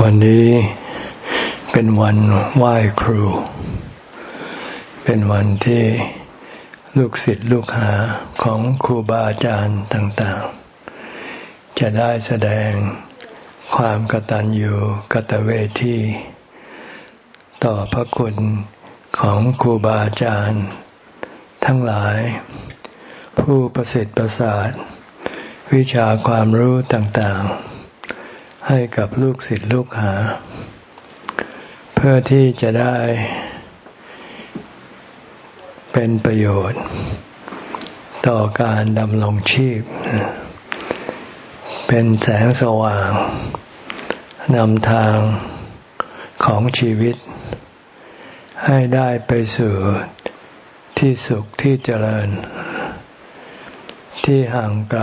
วันนี้เป็นวันไหว้ครู เป็นวันที่ลูกศิษย์ลูกหาของครูบาอาจารย์ต่างๆ จะได้แสดงความกตัญญูกตเวทีต่อพระคุณของครูบาอาจารย์ ทั้งหลาย ผู้ประสิทธิ์ประสาท วิชาความรู้ต่างๆ ให้กับลูกศิษย์ลูกหา เพื่อที่จะได้เป็นประโยชน์ ต่อการดำรงชีพ เป็นแสงสว่างนำทางของชีวิต ให้ได้ไปสู่ที่สุขที่เจริญ ที่ห่างไกล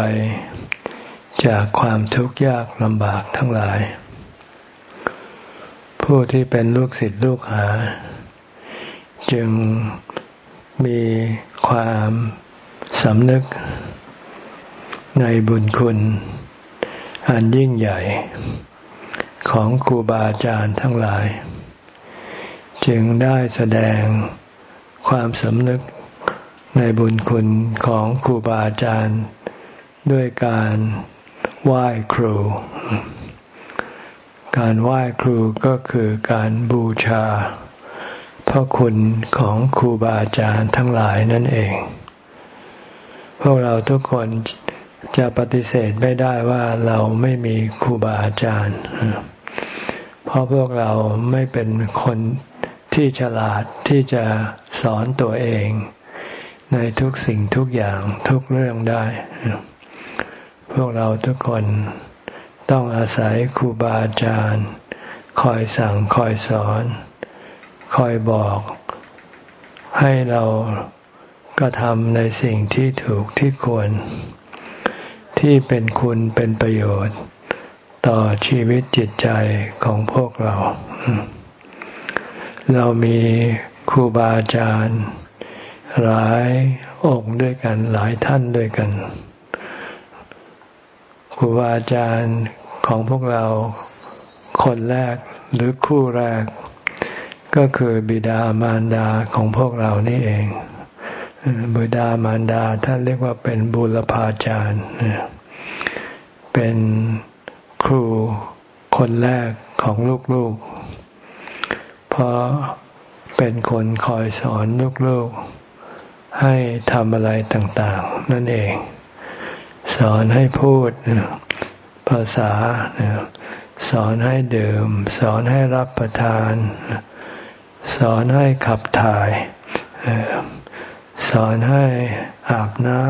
จากความทุกข์ยากลำบากทั้งหลาย ผู้ที่เป็นลูกศิษย์ลูกหา จึงมีความสำนึกในบุญคุณ อันยิ่งใหญ่ ของครูบาอาจารย์ทั้งหลาย จึงได้แสดงความสำนึก ในบุญคุณของครูบาอาจารย์ ด้วยการไหว้ครู การไหว้ครูก็คือการบูชาพระคุณของครูบาอาจารย์ทั้งหลายนั่นเอง พวกเราทุกคนจะปฏิเสธไม่ได้ว่าเราไม่มีครูบาอาจารย์ เพราะพวกเราไม่เป็นคนที่ฉลาดที่จะสอนตัวเอง ในทุกสิ่งทุกอย่างทุกเรื่องได้ พวกเราทุกคนต้องอาศัยครูบาอาจารย์ คอยสั่งคอยสอน คอยบอก ให้เราก็ทำในสิ่งที่ถูกที่ควร ที่เป็นคุณเป็นประโยชน์ ต่อชีวิตจิตใจของพวกเรา เรามีครูบาอาจารย์ หลายองค์ด้วยกัน หลายท่านด้วยกันครูบาอาจารย์ของพวกเราคนแรกหรือคู่แรก ก็คือบิดามารดาของพวกเรานี่เอง บิดามารดาท่านเรียกว่าเป็นบุรพาจารย์เป็นครูคนแรกของลูกๆ เพราะเป็นคนคอยสอนลูกๆ ให้ทำอะไรต่างๆ นั่นเอง สอนให้พูดภาษา สอนให้ดื่ม สอนให้รับประทาน สอนให้ขับถ่าย สอนให้อาบน้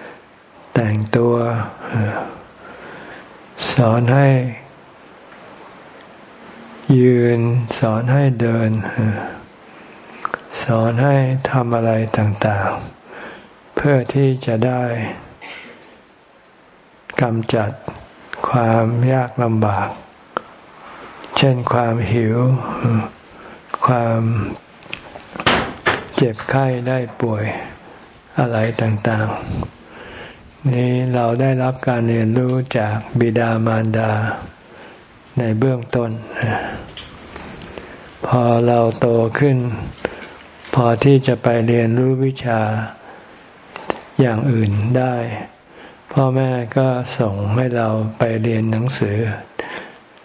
ำแต่งตัว สอนให้ยืน สอนให้เดิน สอนให้ทำอะไรต่างๆ เพื่อที่จะได้กำจัดความยากลำบาก เช่นความหิว ความเจ็บไข้ได้ป่วยอะไรต่างๆ นี้เราได้รับการเรียนรู้จากบิดามารดา ในเบื้องต้น พอเราโตขึ้น พอที่จะไปเรียนรู้วิชาอย่างอื่นได้ พ่อแม่ก็ส่งให้เราไปเรียนหนังสือ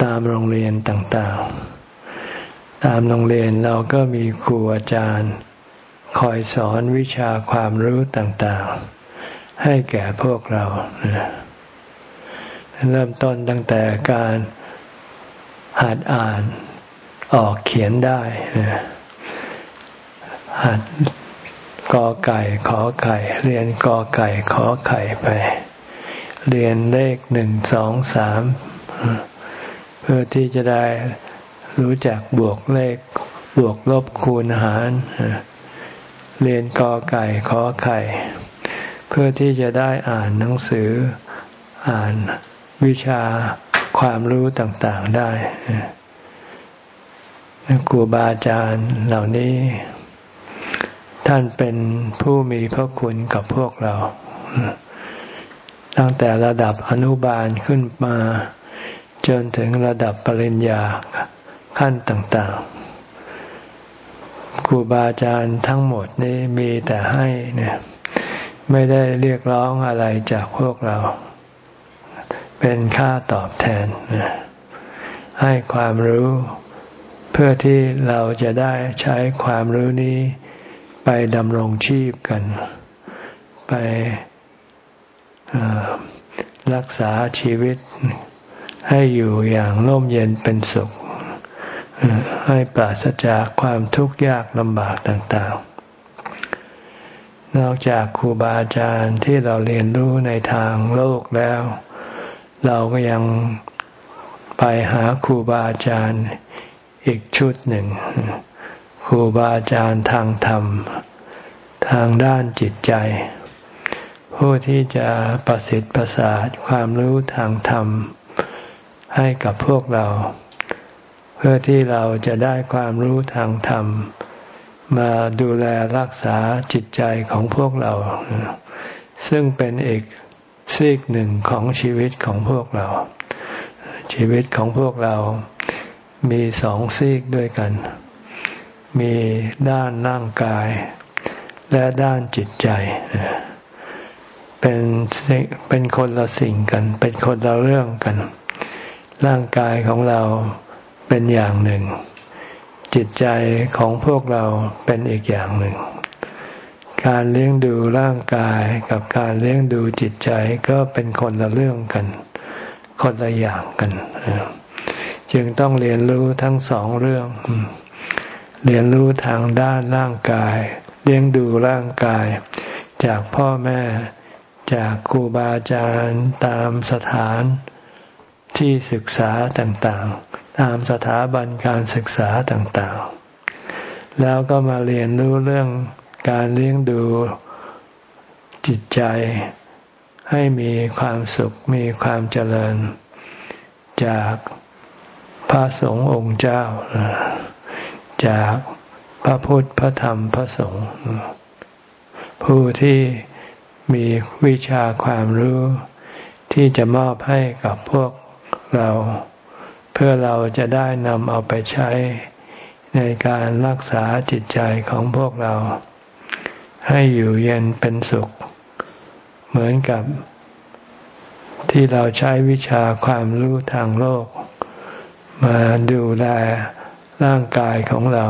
ตามโรงเรียนต่างๆ ตามโรงเรียนเราก็มีครูอาจารย์ คอยสอนวิชาความรู้ต่างๆ ให้แก่พวกเรา เริ่มต้นตั้งแต่การหัดอ่านออกเขียนได้ หัดกอไก่ขอไข่เรียนกอไก่ขอไข่ไป เรียนเลขหนึ่งสองสามเพื่อที่จะได้รู้จักบวกเลขบวกลบคูณหาร เรียนกอไก่ขอไข่ เพื่อที่จะได้อ่านหนังสืออ่านวิชาความรู้ต่างๆได้ครูบาอาจารย์เหล่านี้ ท่านเป็นผู้มีพระคุณกับพวกเรา ตั้งแต่ระดับอนุบาลขึ้นมา จนถึงระดับปริญญาขั้นต่างๆ ครูบาอาจารย์ทั้งหมดนี้มีแต่ให้เนี่ยไม่ได้เรียกร้องอะไรจากพวกเรา เป็นค่าตอบแทน ให้ความรู้เพื่อที่เราจะได้ใช้ความรู้นี้ ไปดำรงชีพกัน ไปรักษาชีวิตให้อยู่อย่างร่มเย็นเป็นสุข ให้ปราศจากความทุกข์ยากลำบากต่างๆ นอกจากครูบาอาจารย์ที่เราเรียนรู้ในทางโลกแล้ว เราก็ยังไปหาครูบาอาจารย์อีกชุดหนึ่ง ครูบาอาจารย์ทางธรรม ทางด้านจิตใจ ผู้ที่จะประสิทธิ์ประสาทความรู้ทางธรรม ให้กับพวกเรา เพื่อที่เราจะได้ความรู้ทางธรรม มาดูแลรักษาจิตใจของพวกเรา ซึ่งเป็นอีกซีกหนึ่งของชีวิตของพวกเรา ชีวิตของพวกเรามีสองซีกด้วยกัน มีด้านร่างกาย และด้านจิตใจ เป็นเป็นคนละสิ่งกัน เป็นคนละเรื่องกัน ร่างกายของเราเป็นอย่างหนึ่ง จิตใจของพวกเราเป็นอีกอย่างหนึ่ง การเลี้ยงดูร่างกายกับการเลี้ยงดูจิตใจก็เป็นคนละเรื่องกัน คนละอย่างกัน จึงต้องเรียนรู้ทั้งสองเรื่อง เรียนรู้ทางด้านร่างกาย เลี้ยงดูร่างกาย จากพ่อแม่ จากครูบาอาจารย์ตามสถานที่ศึกษาต่างๆ ตามสถาบันการศึกษาต่างๆ แล้วก็มาเรียนรู้เรื่องการเลี้ยงดูจิตใจให้มีความสุขมีความเจริญ จากพระสงฆ์องค์เจ้า จากพระพุทธพระธรรมพระสงฆ์ผู้ที่มีวิชาความรู้ที่จะมอบให้กับพวกเรา เพื่อเราจะได้นำเอาไปใช้ในการรักษาจิตใจของพวกเรา ให้อยู่เย็นเป็นสุข เหมือนกับ ที่เราใช้วิชาความรู้ทางโลก มาดูแล ร่างกายของเรา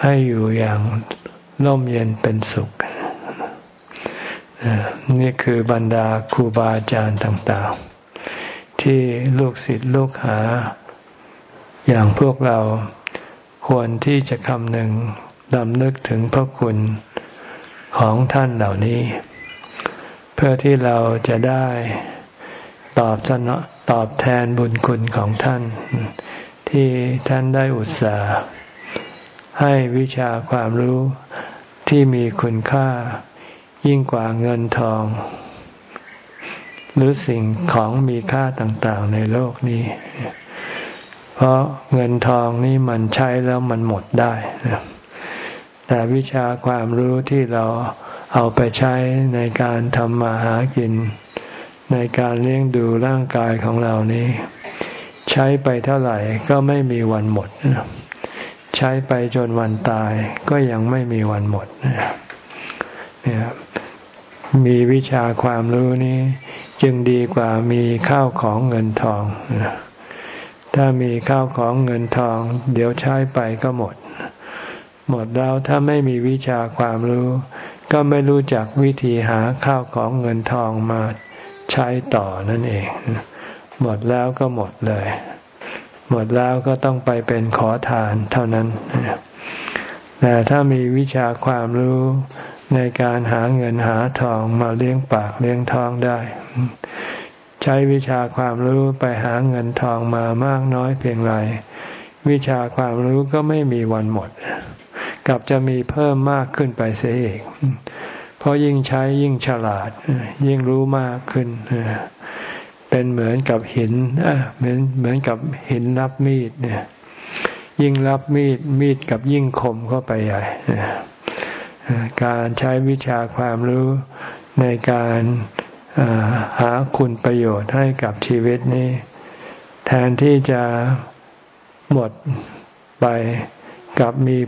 ให้อยู่อย่างร่มเย็นเป็นสุข นี่คือบรรดาครูบาอาจารย์ต่างๆ ที่ลูกศิษย์ลูกหา อย่างพวกเราควรที่จะคำหนึ่งดำนึกถึงพระคุณของท่านเหล่านี้ เพื่อที่เราจะได้ตอบสนอตอบแทนบุญคุณของท่าน ที่ท่านได้อุตส่าห์ให้วิชาความรู้ที่มีคุณค่ายิ่งกว่าเงินทอง หรือสิ่งของมีค่าต่างๆในโลกนี้ เพราะเงินทองนี่มันใช้แล้วมันหมดได้ แต่วิชาความรู้ที่เราเอาไปใช้ในการทำมาหากิน ในการเลี้ยงดูร่างกายของเรานี้ ใช้ไปเท่าไหร่ก็ไม่มีวันหมด ใช้ไปจนวันตายก็ยังไม่มีวันหมดเนี่ยมีวิชาความรู้นี้ จึงดีกว่ามีข้าวของเงินทอง ถ้ามีข้าวของเงินทอง เดี๋ยวใช้ไปก็หมด หมดแล้วถ้าไม่มีวิชาความรู้ ก็ไม่รู้จักวิธีหาข้าวของเงินทองมาใช้ต่อนั่นเอง หมดแล้วก็หมดเลย หมดแล้วก็ต้องไปเป็นขอทานเท่านั้นแต่ถ้ามีวิชาความรู้ในการหาเงินหาทองมาเลี้ยงปากเลี้ยงท้องได้ ใช้วิชาความรู้ไปหาเงินทองมามากน้อยเพียงไรวิชาความรู้ก็ไม่มีวันหมด กลับจะมีเพิ่มมากขึ้นไปเสียอีกเพราะยิ่งใช้ยิ่งฉลาด ยิ่งรู้มากขึ้น เป็นเหมือนกับหินเหมือนเหมือนกับหินรับมีดเนี่ย ยิ่งรับมีดมีดกับยิ่งคมเข้าไปใหญ่การใช้วิชาความรู้ในการหาคุณประโยชน์ให้กับชีวิตนี้ แทนที่จะหมดไปกับมี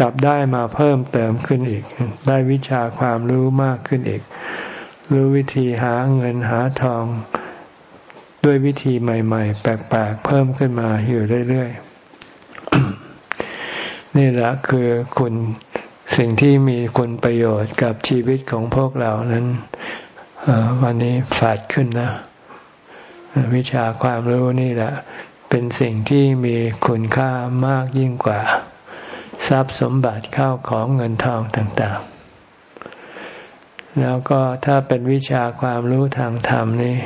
กับได้มาเพิ่มเติมขึ้นอีก ได้วิชาความรู้มากขึ้นอีก รู้วิธีหาเงินหาทอง ด้วยวิธีใหม่ ๆ แปลกๆ เพิ่มขึ้นมาอยู่เรื่อยๆ นี่แหละคือคุณสิ่งที่มีคุณประโยชน์กับชีวิตของพวกเรานั้นวันนี้ฝาดขึ้นนะ วิชาความรู้นี่แหละ เป็นสิ่งที่มีคุณค่ามากยิ่งกว่า ทรัพย์สมบัติเข้าของเงินทองต่างๆ แล้วก็ถ้าเป็นวิชาความรู้ทางธรรมนี่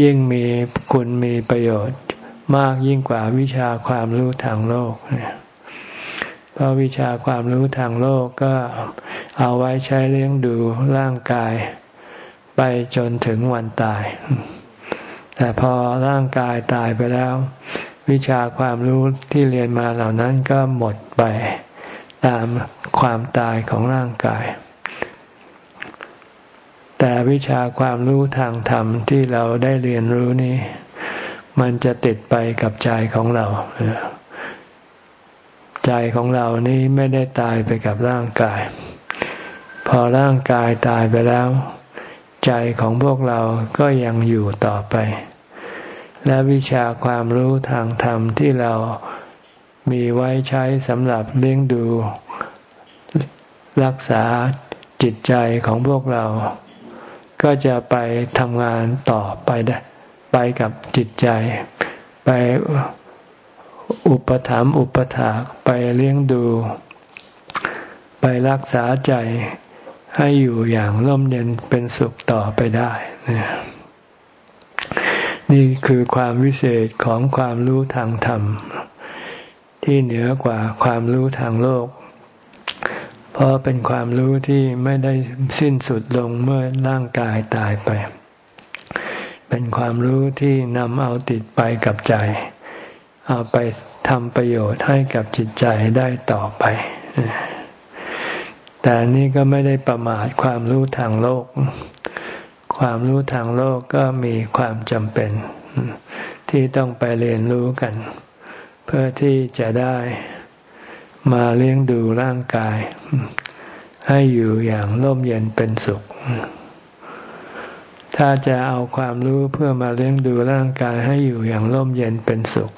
ยิ่งมีคุณมีประโยชน์มากยิ่งกว่าวิชาความรู้ทางโลก เพราะวิชาความรู้ทางโลกก็เอาไว้ใช้เลี้ยงดูร่างกาย ไปจนถึงวันตาย แต่พอร่างกายตายไปแล้ว วิชาความรู้ที่เรียนมาเหล่านั้นก็หมดไปตามความตายของร่างกาย แต่วิชาความรู้ทางธรรมที่เราได้เรียนรู้นี้ มันจะติดไปกับใจของเรา ใจของเรานี้ไม่ได้ตายไปกับร่างกาย พอร่างกายตายไปแล้ว ใจของพวกเราก็ยังอยู่ต่อไป และวิชาความรู้ทางธรรมที่เรามีไว้ใช้สำหรับเลี้ยงดูรักษาจิตใจของพวกเรา ก็จะไปทำงานต่อไปได้ไปกับจิตใจ ไปอุปถัมภ์อุปถากไปเลี้ยงดู ไปรักษาใจให้อยู่อย่างร่มเย็นเป็นสุขต่อไปได้นะนี่คือความวิเศษของความรู้ทางธรรม ที่เหนือกว่าความรู้ทางโลก เพราะเป็นความรู้ที่ไม่ได้สิ้นสุดลงเมื่อร่างกายตายไป เป็นความรู้ที่นำเอาติดไปกับใจ เอาไปทำประโยชน์ให้กับจิตใจได้ต่อไป แต่นี่ก็ไม่ได้ประมาทความรู้ทางโลก ความรู้ทางโลกก็มีความจำเป็น ที่ต้องไปเรียนรู้กัน เพื่อที่จะได้ มาเลี้ยงดูร่างกาย ให้อยู่อย่างร่มเย็นเป็นสุข ถ้าจะเอาความรู้เพื่อมาเลี้ยงดูร่างกายให้อยู่อย่างร่มเย็นเป็นสุข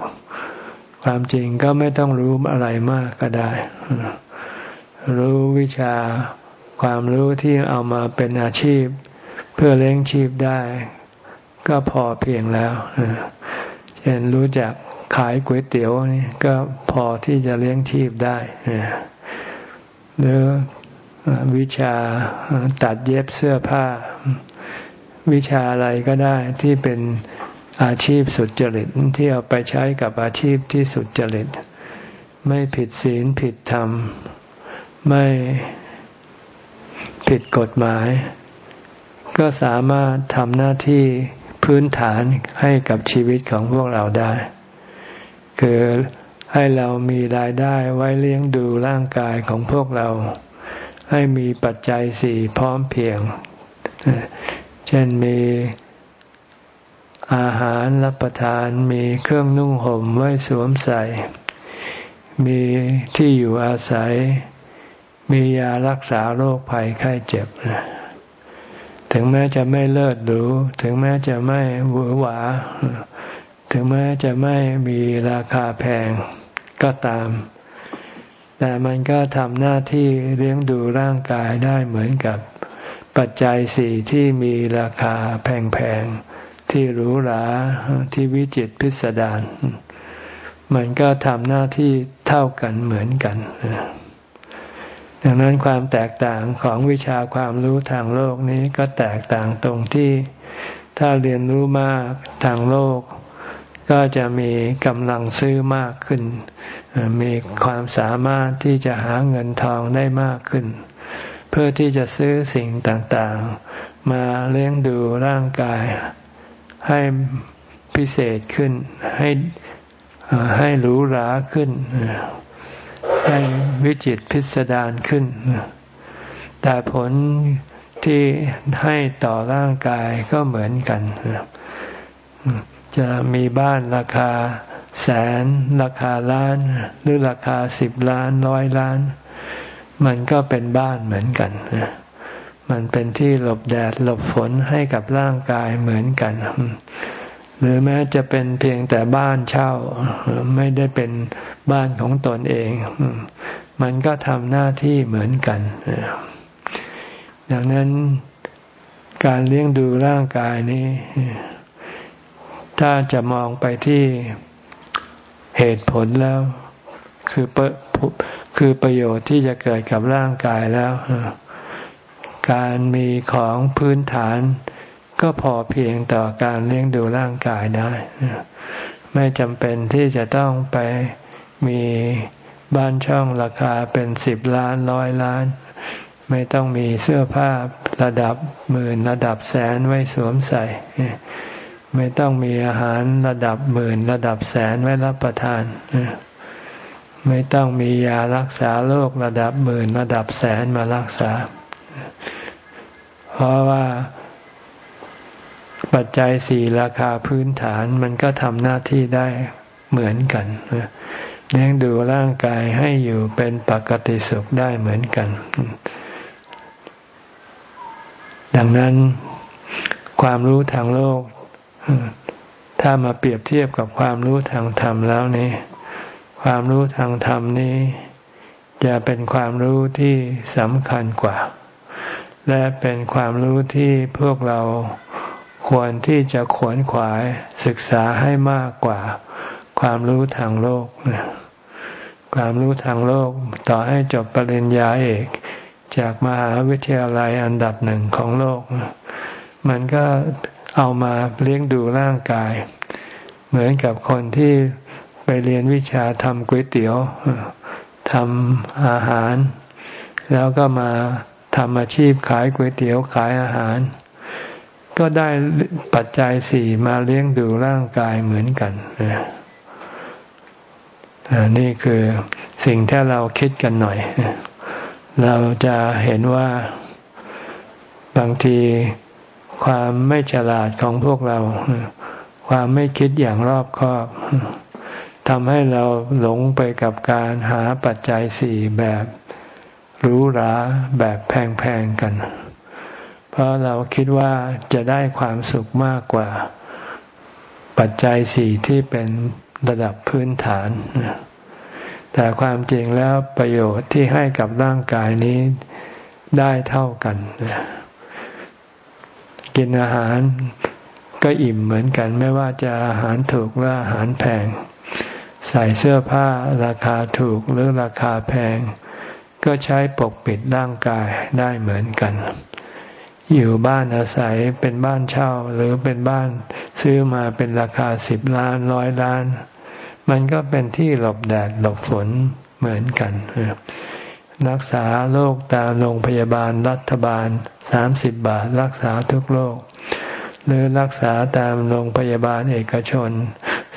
ความจริงก็ไม่ต้องรู้อะไรมากก็ได้ รู้วิชาความรู้ที่เอามาเป็นอาชีพ เพื่อเลี้ยงชีพได้ ก็พอเพียงแล้วเช่นรู้จัก ขายก๋วยเตี๋ยวนี่ก็พอที่จะเลี้ยงชีพได้หรือวิชาตัดเย็บเสื้อผ้า วิชาอะไรก็ได้ที่เป็นอาชีพสุดจริตที่เอาไปใช้กับอาชีพที่สุดจริต ไม่ผิดศีลผิดธรรม ไม่ผิดกฎหมาย ก็สามารถทำหน้าที่พื้นฐานให้กับชีวิตของพวกเราได้ คือให้เรามีรายได้ไว้เลี้ยงดูร่างกายของพวกเรา ให้มีปัจจัยสี่พร้อมเพียง เช่นมีอาหารรับประทานมีเครื่องนุ่งห่มไว้สวมใส่ มีที่อยู่อาศัย มียารักษาโรคภัยไข้เจ็บนะถึงแม้จะไม่เลิศหรูถึงแม้จะไม่หวือหวา ถึงแม้จะไม่มีราคาแพงก็ตาม แต่มันก็ทำหน้าที่เลี้ยงดูร่างกายได้เหมือนกับปัจจัยสี่ที่มีราคาแพงๆ ที่หรูหราที่วิจิตพิสดารมันก็ทำหน้าที่เท่ากันเหมือนกัน ดังนั้นความแตกต่างของวิชาความรู้ทางโลกนี้ก็แตกต่างตรงที่ถ้าเรียนรู้มากทางโลก ก็จะมีกำลังซื้อมากขึ้น มีความสามารถที่จะหาเงินทองได้มากขึ้น เพื่อที่จะซื้อสิ่งต่างๆ มาเลี้ยงดูร่างกาย ให้พิเศษขึ้น ให้ให้หรูหราขึ้น ให้วิจิตพิสดารขึ้น แต่ผลที่ให้ต่อร่างกายก็เหมือนกัน จะมีบ้านราคาแสน ราคาล้าน หรือราคาสิบล้านร้อยล้าน มันก็เป็นบ้านเหมือนกัน มันเป็นที่หลบแดดหลบฝนให้กับร่างกายเหมือนกัน หรือแม้จะเป็นเพียงแต่บ้านเช่า ไม่ได้เป็นบ้านของตนเอง มันก็ทำหน้าที่เหมือนกัน ดังนั้นการเลี้ยงดูร่างกายนี้ ถ้าจะมองไปที่เหตุผลแล้ว คือคือประโยชน์ที่จะเกิดกับร่างกายแล้ว การมีของพื้นฐาน ก็พอเพียงต่อการเลี้ยงดูร่างกายได้ ไม่จำเป็นที่จะต้องไปมีบ้านช่องราคาเป็นสิบล้านร้อยล้าน ไม่ต้องมีเสื้อผ้าระดับหมื่นระดับแสนไว้สวมใส่ ไม่ต้องมีอาหารระดับหมื่นระดับแสนไว้รับประทาน ไม่ต้องมียารักษาโรคระดับหมื่นระดับแสนมารักษา เพราะว่าปัจจัยสี่ราคาพื้นฐานมันก็ทำหน้าที่ได้เหมือนกันเลี้ยงดูร่างกายให้อยู่เป็นปกติสุขได้เหมือนกัน ดังนั้นความรู้ทางโลก ถ้ามาเปรียบเทียบกับความรู้ทางธรรมแล้วนี่ความรู้ทางธรรมนี้จะเป็นความรู้ที่สำคัญกว่า และเป็นความรู้ที่พวกเราควรที่จะขวนขวายศึกษาให้มากกว่า ความรู้ทางโลก ความรู้ทางโลกต่อให้จบปริญญาเอก จากมหาวิทยาลัยอันดับหนึ่งของโลก มันก็ เอามาเลี้ยงดูร่างกาย เหมือนกับคนที่ไปเรียนวิชาทำก๋วยเตี๋ยวทำอาหาร แล้วก็มาทำอาชีพขายก๋วยเตี๋ยวขายอาหาร ก็ได้ปัจจัยสี่มาเลี้ยงดูร่างกายเหมือนกันนี่คือสิ่งที่เราคิดกันหน่อย เราจะเห็นว่าบางที ความไม่ฉลาดของพวกเรา ความไม่คิดอย่างรอบคอบทำให้เราหลงไปกับการหาปัจจัยสี่แบบหรูหราแบบแพงๆกัน เพราะเราคิดว่าจะได้ความสุขมากกว่า ปัจจัยสี่ที่เป็นระดับพื้นฐาน แต่ความจริงแล้วประโยชน์ที่ให้กับร่างกายนี้ได้เท่ากัน กินอาหารก็อิ่มเหมือนกัน ไม่ว่าจะอาหารถูกหรืออาหารแพง ใส่เสื้อผ้าราคาถูกหรือราคาแพง ก็ใช้ปกปิดร่างกายได้เหมือนกัน อยู่บ้านอาศัยเป็นบ้านเช่าหรือเป็นบ้านซื้อมาเป็นราคาสิบล้านร้อยล้าน มันก็เป็นที่หลบแดดหลบฝนเหมือนกัน รักษาโรคตามโรงพยาบาลรัฐบาลสามสิบบาท รักษาทุกโรค หรือรักษาตามโรงพยาบาลเอกชน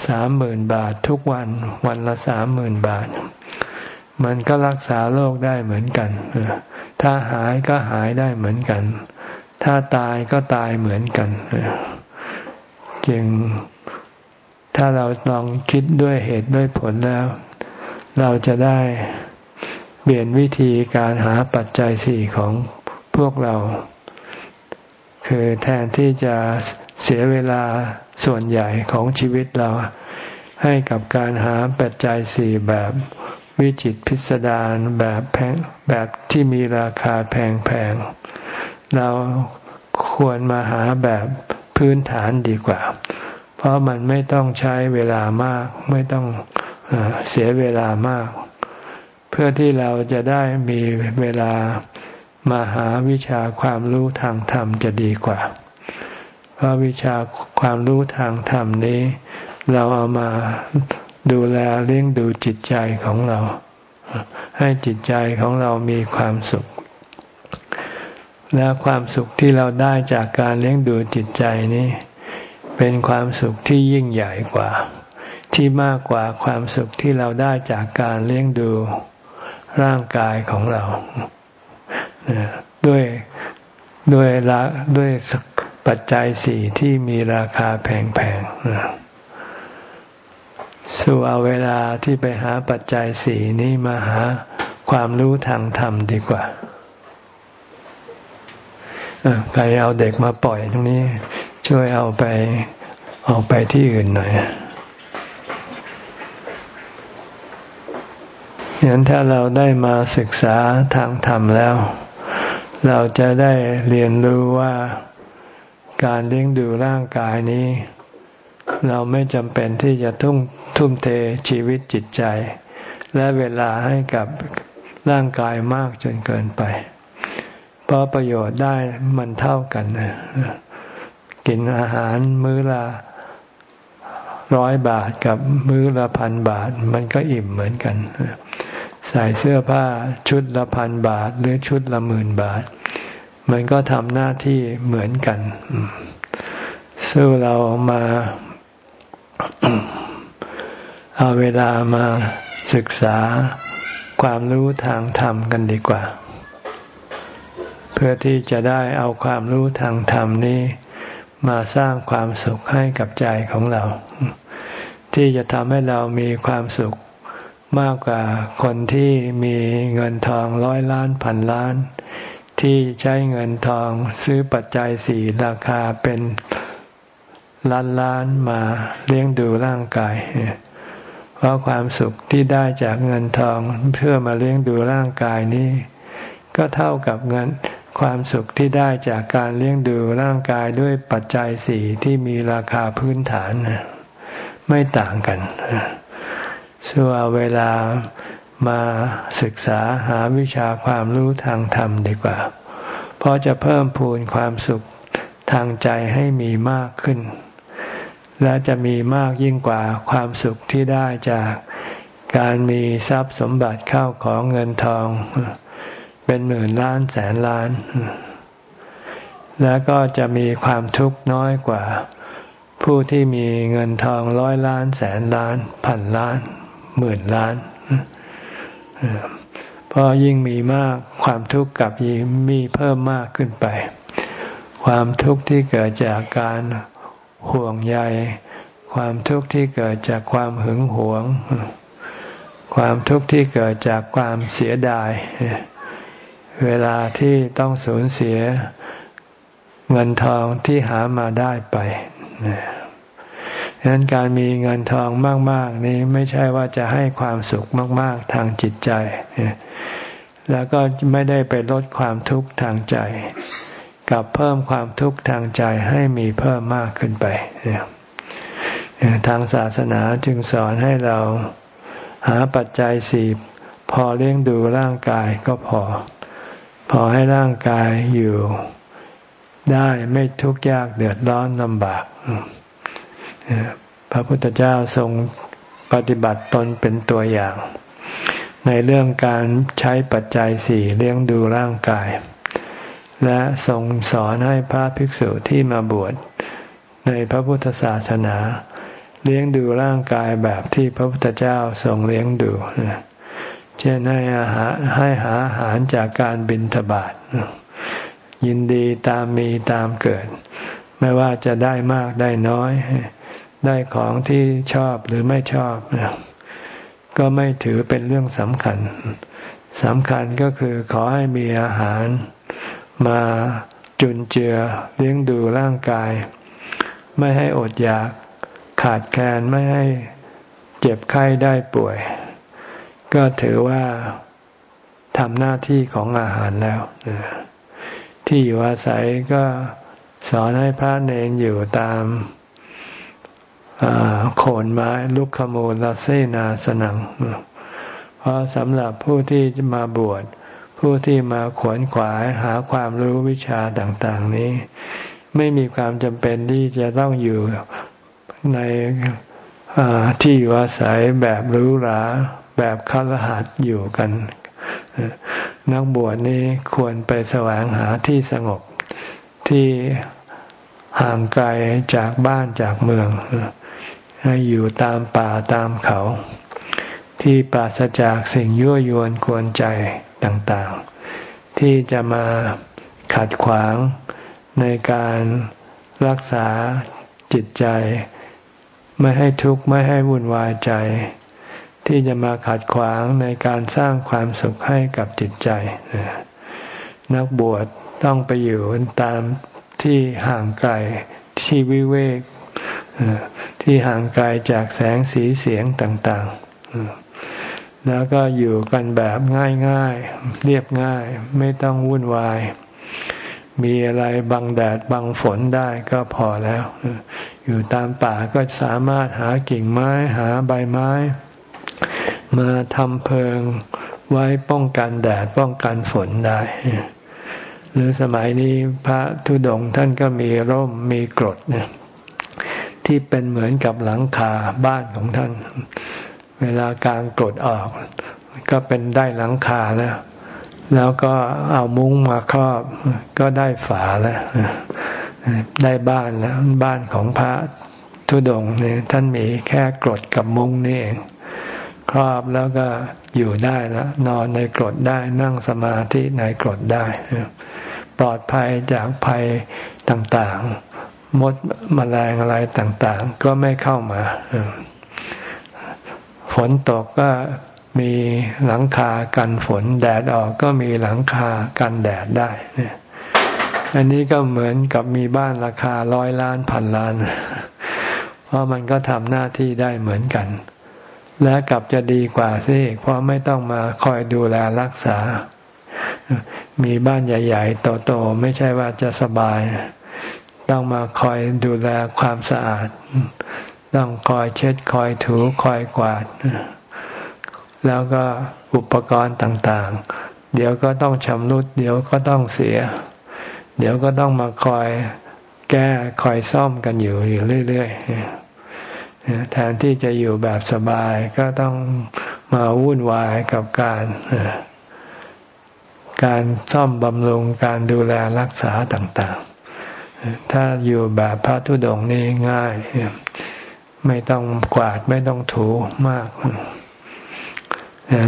สามหมื่นบาททุกวันวันละสามหมื่นบาท มันก็รักษาโรคได้เหมือนกัน ถ้าหายก็หายได้เหมือนกัน ถ้าตายก็ตายเหมือนกันจึงถ้าเราลองคิดด้วยเหตุด้วยผลแล้ว เราจะได้ เปลี่ยนวิธีการหาปัจจัยสี่ของพวกเรา คือแทนที่จะเสียเวลาส่วนใหญ่ของชีวิตเรา ให้กับการหาปัจจัยสี่แบบวิจิตพิสดารแบบแพงแบบที่มีราคาแพงๆเราควรมาหาแบบพื้นฐานดีกว่า เพราะมันไม่ต้องใช้เวลามาก ไม่ต้องเสียเวลามาก พื่อที่เราจะได้มีเวลามาหาวิชาความรู้ทางธรรมจะดีกว่า เพราะวิชาความรู้ทางธรรมนี้ เราเอามาดูแลเลี้ยงดูจิตใจของเรา ให้จิตใจของเรามีความสุข และความสุขที่เราได้จากการเลี้ยงดูจิตใจนี้ เป็นความสุขที่ยิ่งใหญ่กว่า ที่มากกว่าความสุขที่เราได้จากการเลี้ยงดู ร่างกายของเราด้วยด้วยละด้วยปัจจัยสี่ที่มีราคาแพงๆสู่เอาเวลาที่ไปหาปัจจัยสี่นี้มาหาความรู้ทางธรรมดีกว่าใครเอาเด็กมาปล่อยตรงนี้ ช่วยเอาไปออกไปที่อื่นหน่อย อย่างถ้าเราได้มาศึกษาทางธรรมแล้ว เราจะได้เรียนรู้ว่าการเลี้ยงดูร่างกายนี้ เราไม่จำเป็นที่จะทุ่มทุ่มเทชีวิตจิตใจ และเวลาให้กับร่างกายมากจนเกินไป เพราะประโยชน์ได้มันเท่ากันนะกินอาหารมื้อละร้อยบาทกับมื้อละพันบาท มันก็อิ่มเหมือนกัน ใส่เสื้อผ้าชุดละพันบาท หรือชุดละหมื่นบาท มันก็ทำหน้าที่เหมือนกันสู้เรามาเอาเวลามาศึกษาความรู้ทางธรรมกันดีกว่า เพื่อที่จะได้เอาความรู้ทางธรรมนี้มาสร้างความสุขให้กับใจของเรา ที่จะทำให้เรามีความสุข มากกว่าคนที่มีเงินทองร้อยล้านพันล้าน ที่ใช้เงินทองซื้อปัจจัยสี่ราคาเป็นล้านล้านมาเลี้ยงดูร่างกาย เพราะความสุขที่ได้จากเงินทองเพื่อมาเลี้ยงดูร่างกายนี้ ก็เท่ากับเงินความสุขที่ได้จากการเลี้ยงดูร่างกายด้วยปัจจัยสี่ที่มีราคาพื้นฐานไม่ต่างกัน ส่วนเวลามาศึกษาหาวิชาความรู้ทางธรรมดีกว่า เพราะจะเพิ่มพูนความสุขทางใจให้มีมากขึ้น และจะมีมากยิ่งกว่าความสุขที่ได้จากการมีทรัพย์สมบัติเข้าของเงินทอง เป็นหมื่นล้านแสนล้าน แล้วก็จะมีความทุกข์น้อยกว่า ผู้ที่มีเงินทองร้อยล้านแสนล้านพันล้าน หมื่นล้านเพราะยิ่งมีมากความทุกข์กับยิ่งมีเพิ่มมากขึ้นไป ความทุกข์ที่เกิดจากการห่วงใย ความทุกข์ที่เกิดจากความหึงหวง ความทุกข์ที่เกิดจากความเสียดาย เวลาที่ต้องสูญเสียเงินทองที่หามาได้ไป ดังนั้นการมีเงินทองมาก ๆ นี้ไม่ใช่ว่าจะให้ความสุขมาก ๆ ทางจิตใจ แล้วก็ไม่ได้ไปลดความทุกข์ทางใจกับเพิ่มความทุกข์ทางใจให้มีเพิ่มมากขึ้นไป ทางศาสนาจึงสอนให้เราหาปัจจัยสี่พอเลี้ยงดูร่างกายก็พอ พอให้ร่างกายอยู่ได้ไม่ทุกข์ยากเดือดร้อนลำบาก พระพุทธเจ้าทรงปฏิบัติตนเป็นตัวอย่าง ในเรื่องการใช้ปัจจัยสี่เลี้ยงดูร่างกาย และทรงสอนให้พระภิกษุที่มาบวชในพระพุทธศาสนา เลี้ยงดูร่างกายแบบที่พระพุทธเจ้าทรงเลี้ยงดูเช่นให้อาหารให้หาอาหารจากการบินทบาทยินดีตามมีตามเกิด ไม่ว่าจะได้มากได้น้อย ได้ของที่ชอบหรือไม่ชอบ ก็ไม่ถือเป็นเรื่องสำคัญสำคัญก็คือขอให้มีอาหาร มาจุนเจือเลี้ยงดูร่างกาย ไม่ให้อดอยากขาดแคลนไม่ให้เจ็บไข้ได้ป่วย ก็ถือว่าทำหน้าที่ของอาหารแล้ว ที่อยู่อาศัยก็สอนให้พระเนนอยู่ตาม โขนไม้ลุกขโมลเสนาสนัง เพราะสำหรับผู้ที่มาบวช ผู้ที่มาขวนขวายหาความรู้วิชาต่างๆนี้ ไม่มีความจำเป็นที่จะต้องอยู่ในที่อยู่อาศัยแบบรู้หราแบบคารหัดอยู่กัน นักบวชนี้ควรไปแสวงหาที่สงบที่ห่างไกลจากบ้านจากเมือง ให้อยู่ตามป่าตามเขา ที่ปราศจากสิ่งยั่วยวนกวนใจต่างๆ ที่จะมาขัดขวางในการรักษาจิตใจ ไม่ให้ทุกข์ไม่ให้วุ่นวายใจ ที่จะมาขัดขวางในการสร้างความสุขให้กับจิตใจ นักบวชต้องไปอยู่ตามที่ห่างไกลที่วิเวก ที่ห่างไกลจากแสงสีเสียงต่างๆ แล้วก็อยู่กันแบบง่ายๆ เรียบง่าย ไม่ต้องวุ่นวาย มีอะไรบังแดดบังฝนได้ก็พอแล้ว อยู่ตามป่าก็สามารถหากิ่งไม้หาใบไม้ มาทำเพิงไว้ป้องกันแดดป้องกันฝนได้หรือสมัยนี้พระธุดงท่านก็มีร่มมีกรดเนี่ย ที่เป็นเหมือนกับหลังคาบ้านของท่าน เวลากลางกรดออก ก็เป็นได้หลังคาแล้ว แล้วก็เอามุ้งมาครอบ ก็ได้ฝาแล้ว ได้บ้านแล้วบ้านของพระทุดงเนี่ยท่านมีแค่กรดกับมุ้งนี่เองครอบแล้วก็อยู่ได้แล้วนอนในกรดได้นั่งสมาธิในกรดได้ ปลอดภัยจากภัยต่างๆ มดมแมลงอะไรต่างๆ ก็ไม่เข้ามาฝนตกก็มีหลังคากันฝน แดดออกก็มีหลังคากันแดดได้เนี่ยอันนี้ก็เหมือนกับมีบ้านราคาร้อยล้านพันล้าน เพราะมันก็ทำหน้าที่ได้เหมือนกัน และกลับจะดีกว่าสิเพราะไม่ต้องมาคอยดูแลรักษา มีบ้านใหญ่ ๆ โตๆไม่ใช่ว่าจะสบาย ต้องมาคอยดูแลความสะอาด ต้องคอยเช็ดคอยถูคอยกวาด แล้วก็อุปกรณ์ต่างๆ เดี๋ยวก็ต้องชำรุด เดี๋ยวก็ต้องเสีย เดี๋ยวก็ต้องมาคอยแก้คอยซ่อมกันอยู่อยู่เรื่อยๆแทนที่จะอยู่แบบสบายก็ต้องมาวุ่นวายกับการการซ่อมบำรุงการดูแลรักษาต่างๆ ถ้าอยู่แบบพระธุดงนี่ง่าย ไม่ต้องกวาดไม่ต้องถูมาก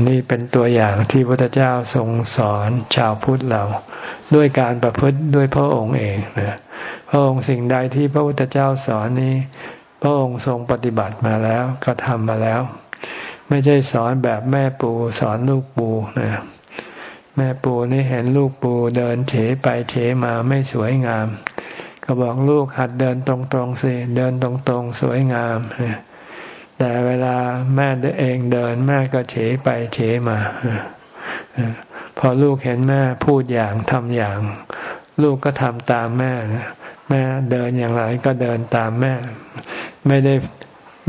นี่เป็นตัวอย่างที่พระพุทธเจ้าทรงสอนชาวพุทธเรา ด้วยการประพฤติด้วยพระองค์เองนะพระองค์สิ่งใดที่พระพุทธเจ้าสอนนี้ พระองค์ทรงปฏิบัติมาแล้วก็ทำมาแล้ว ไม่ใช่สอนแบบแม่ปูสอนลูกปูนะแม่ปูนี่เห็นลูกปูเดินเฉไปเฉมาไม่สวยงาม ก็บอกลูกหัดเดินตรงๆสิเดินตรงๆ สวยงาม แต่เวลาแม่เองเดินแม่ก็เฉไปเฉมาพอลูกเห็นแม่พูดอย่างทำอย่าง ลูกก็ทำตามแม่แม่เดินอย่างไรก็เดินตามแม่ ไม่ได้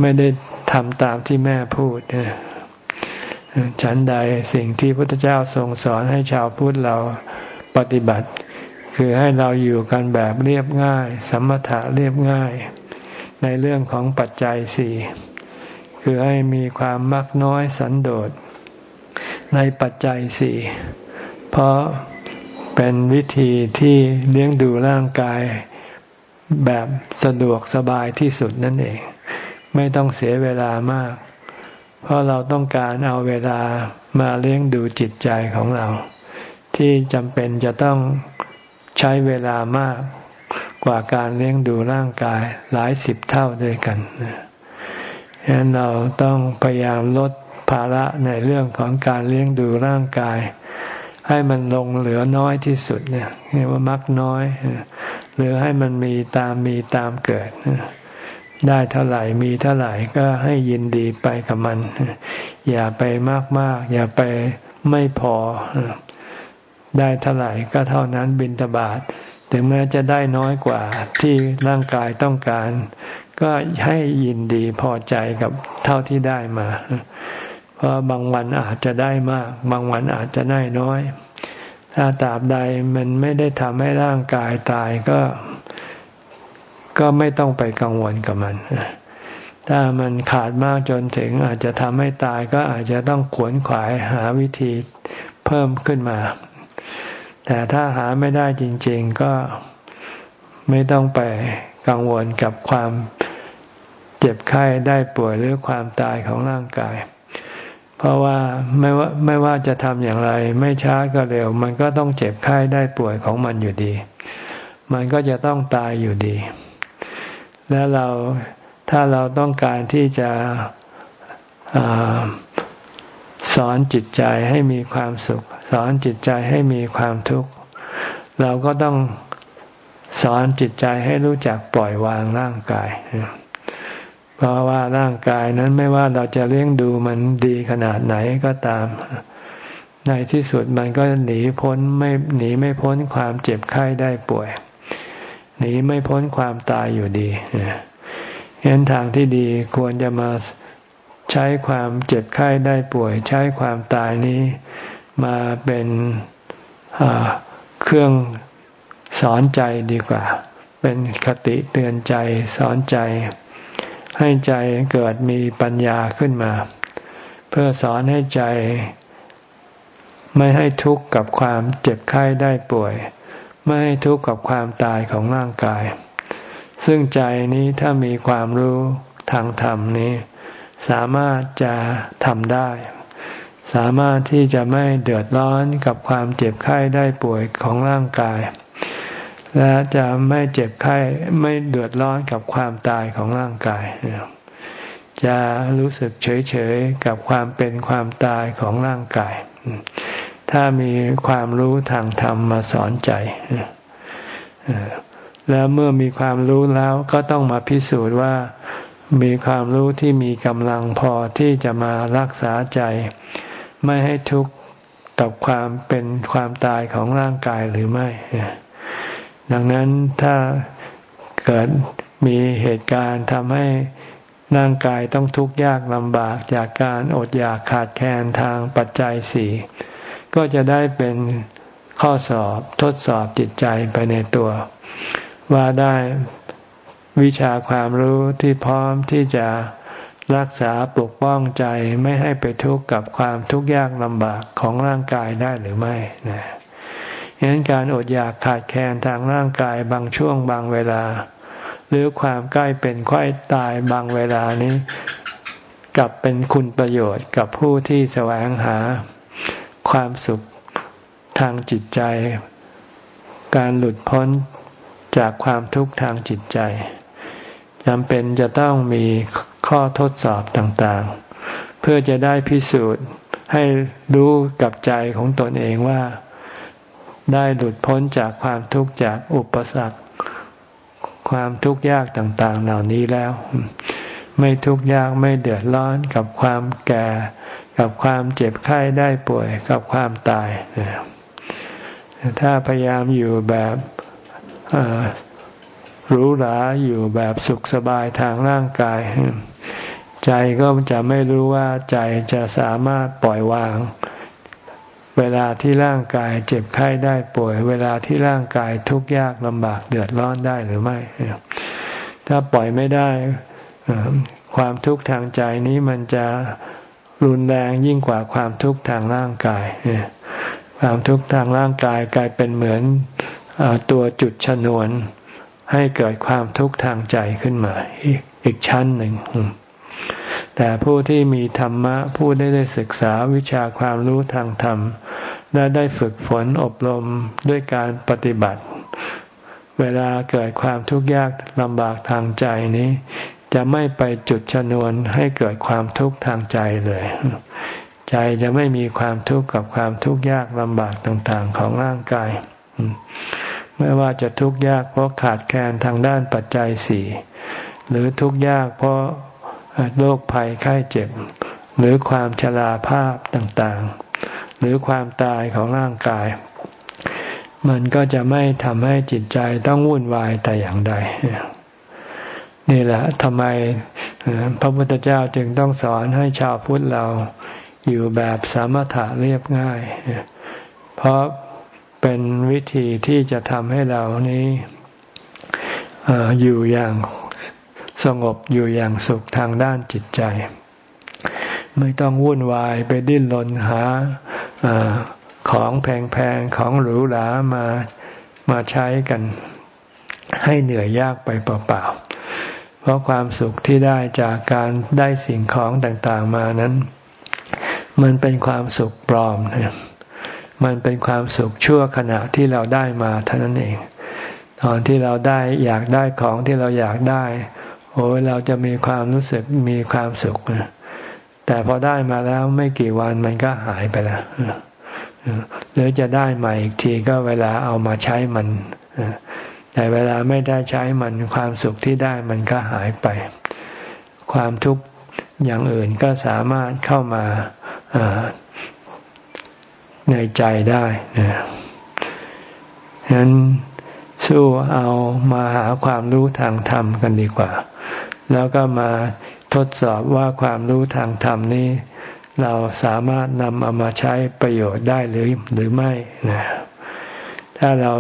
ไม่ได้ทำตามที่แม่พูดฉันใดสิ่งที่พระพุทธเจ้าทรงสอนให้ชาวพุทธเราปฏิบัติ คือให้เราอยู่กันแบบเรียบง่าย สมถะเรียบง่าย ในเรื่องของปัจจัยสี่คือให้มีความมักน้อยสันโดษ ในปัจจัยสี่เพราะเป็นวิธีที่เลี้ยงดูร่างกายแบบสะดวกสบายที่สุดนั่นเอง ไม่ต้องเสียเวลามาก เพราะเราต้องการเอาเวลามาเลี้ยงดูจิตใจของเรา ที่จำเป็นจะต้อง ใช้เวลามากกว่าการเลี้ยงดูร่างกายหลายสิบเท่าด้วยกันฉะนั้นเราต้องพยายามลดภาระในเรื่องของการเลี้ยงดูร่างกาย ให้มันลงเหลือน้อยที่สุดเนี่ยเรียกว่ามักน้อย หรือให้มันมีตามมีตามเกิด ได้เท่าไหร่มีเท่าไหร่ก็ให้ยินดีไปกับมัน อย่าไปมากมากอย่าไปไม่พอ ได้เท่าไหร่ก็เท่านั้นบินตบาทถึงแม้จะได้น้อยกว่าที่ร่างกายต้องการ ก็ให้ยินดีพอใจกับเท่าที่ได้มา เพราะบางวันอาจจะได้มาก บางวันอาจจะได้น้อย ถ้าตราบใดมันไม่ได้ทำให้ร่างกายตายก็ก็ไม่ต้องไปกังวลกับมัน ถ้ามันขาดมากจนถึงอาจจะทำให้ตายก็อาจจะต้องขวนขวายหาวิธีเพิ่มขึ้นมา แต่ถ้าหาไม่ได้จริง ๆ ก็ไม่ต้องไปกังวลกับความเจ็บไข้ได้ป่วยหรือความตายของร่างกาย เพราะว่าไม่ว่าไม่ว่าจะทำอย่างไร ไม่ช้าก็เร็ว มันก็ต้องเจ็บไข้ได้ป่วยของมันอยู่ดี มันก็จะต้องตายอยู่ดี แล้วเราถ้าเราต้องการที่จะอสอนจิตใจให้มีความสุข สอนจิตใจให้มีความทุกข์ เราก็ต้องสอนจิตใจให้รู้จักปล่อยวางร่างกาย เพราะว่าร่างกายนั้นไม่ว่าเราจะเลี้ยงดูมันดีขนาดไหนก็ตาม ในที่สุดมันก็หนีพ้นไม่หนีไม่พ้นความเจ็บไข้ได้ป่วย หนีไม่พ้นความตายอยู่ดีเห็นทางที่ดีควรจะมาใช้ความเจ็บไข้ได้ป่วย ใช้ความตายนี้ มาเป็นเครื่องสอนใจดีกว่า เป็นคติเตือนใจสอนใจ ให้ใจเกิดมีปัญญาขึ้นมา เพื่อสอนให้ใจ ไม่ให้ทุกข์กับความเจ็บไข้ได้ป่วย ไม่ให้ทุกข์กับความตายของร่างกาย ซึ่งใจนี้ถ้ามีความรู้ทางธรรมนี้ สามารถจะทำได้ สามารถที่จะไม่เดือดร้อนกับความเจ็บไข้ได้ป่วยของร่างกาย และจะไม่เจ็บไข้ไม่เดือดร้อนกับความตายของร่างกาย จะรู้สึกเฉยๆกับความเป็นความตายของร่างกาย ถ้ามีความรู้ทางธรรมมาสอนใจแล้วเมื่อมีความรู้แล้วก็ต้องมาพิสูจน์ว่ามีความรู้ที่มีกำลังพอที่จะมารักษาใจ ไม่ให้ทุกข์กับความเป็นความตายของร่างกายหรือไม่ ดังนั้นถ้าเกิดมีเหตุการณ์ทำให้ร่างกายต้องทุกข์ยากลำบากจากการอดอยากขาดแคลนทางปัจจัยสี่ก็จะได้เป็นข้อสอบทดสอบจิตใจไปในตัว ว่าได้วิชาความรู้ที่พร้อมที่จะ รักษาปกป้องใจไม่ให้ไปทุกข์กับความทุกข์ยากลำบากของร่างกายได้หรือไม่นะฉะนั้นการอดอยากขาดแคลนทางร่างกายบางช่วงบางเวลา หรือความใกล้เป็นค่อยตายบางเวลานี้กลับเป็นคุณประโยชน์กับผู้ที่แสวงหาความสุขทางจิตใจ การหลุดพ้นจากความทุกข์ทางจิตใจจำเป็นจะต้องมี ข้อทดสอบต่างๆ เพื่อจะได้พิสูจน์ให้รู้กับใจของตนเองว่า ได้หลุดพ้นจากความทุกข์จากอุปสรรค ความทุกข์ยากต่างๆ เหล่านี้แล้ว ไม่ทุกข์ยากไม่เดือดร้อนกับความแก่ กับความเจ็บไข้ได้ป่วยกับความตาย ถ้าพยายามอยู่แบบหรูหราอยู่แบบสุขสบายทางร่างกาย ใจก็จะไม่รู้ว่าใจจะสามารถปล่อยวาง เวลาที่ร่างกายเจ็บไข้ได้ป่วย เวลาที่ร่างกายทุกข์ยากลำบากเดือดร้อนได้หรือไม่ ถ้าปล่อยไม่ได้ความทุกข์ทางใจนี้มันจะรุนแรงยิ่งกว่าความทุกข์ทางร่างกาย ความทุกข์ทางร่างกายกลายเป็นเหมือนตัวจุดชนวน ให้เกิดความทุกข์ทางใจขึ้นมาอีก อีกชั้นหนึ่ง แต่ผู้ที่มีธรรมะ ผู้ได้ได้ศึกษาวิชาความรู้ทางธรรม และได้ฝึกฝนอบรมด้วยการปฏิบัติ เวลาเกิดความทุกข์ยากลำบากทางใจนี้ จะไม่ไปจุดชนวนให้เกิดความทุกข์ทางใจเลย ใจจะไม่มีความทุกข์กับความทุกข์ยากลำบากต่างๆของร่างกายไม่ว่าจะทุกข์ยากเพราะขาดแคลนทางด้านปัจจัยสี่ หรือทุกข์ยากเพราะโรคภัยไข้เจ็บ หรือความชราภาพต่างๆ หรือความตายของร่างกาย มันก็จะไม่ทำให้จิตใจต้องวุ่นวายแต่อย่างใด นี่แหละทำไมพระพุทธเจ้าจึงต้องสอนให้ชาวพุทธเราอยู่แบบสมถะเรียบง่าย เพราะเป็นวิธีที่จะทำให้เรานี้อยู่อย่าง สงบอยู่อย่างสุขทางด้านจิตใจ ไม่ต้องวุ่นวายไปดิ้นรนหาอของแพงๆของหรูหรามามาใช้กัน ให้เหนื่อยยากไปเปล่าๆเพราะความสุขที่ได้จากการได้สิ่งของต่างๆมานั้น มันเป็นความสุขปลอมมันเป็นความสุขชั่วขณะที่เราได้มาเท่านั้นเอง ตอนที่เราได้อยากได้ของที่เราอยากได้ โอ้เราจะมีความรู้สึกมีความสุขแต่พอได้มาแล้วไม่กี่วันมันก็หายไปแล้วหรือจะได้ใหม่อีกทีก็เวลาเอามาใช้มันแต่เวลาไม่ได้ใช้มันความสุขที่ได้มันก็หายไป ความทุกข์อย่างอื่นก็สามารถเข้ามาในใจได้นะฉะนั้นสู้เอามาหาความรู้ทางธรรมกันดีกว่า แล้วก็มาทดสอบว่าความรู้ทางธรรมนี้ เราสามารถนำเอามาใช้ประโยชน์ได้หรือหรือไม่นะถ้าเรา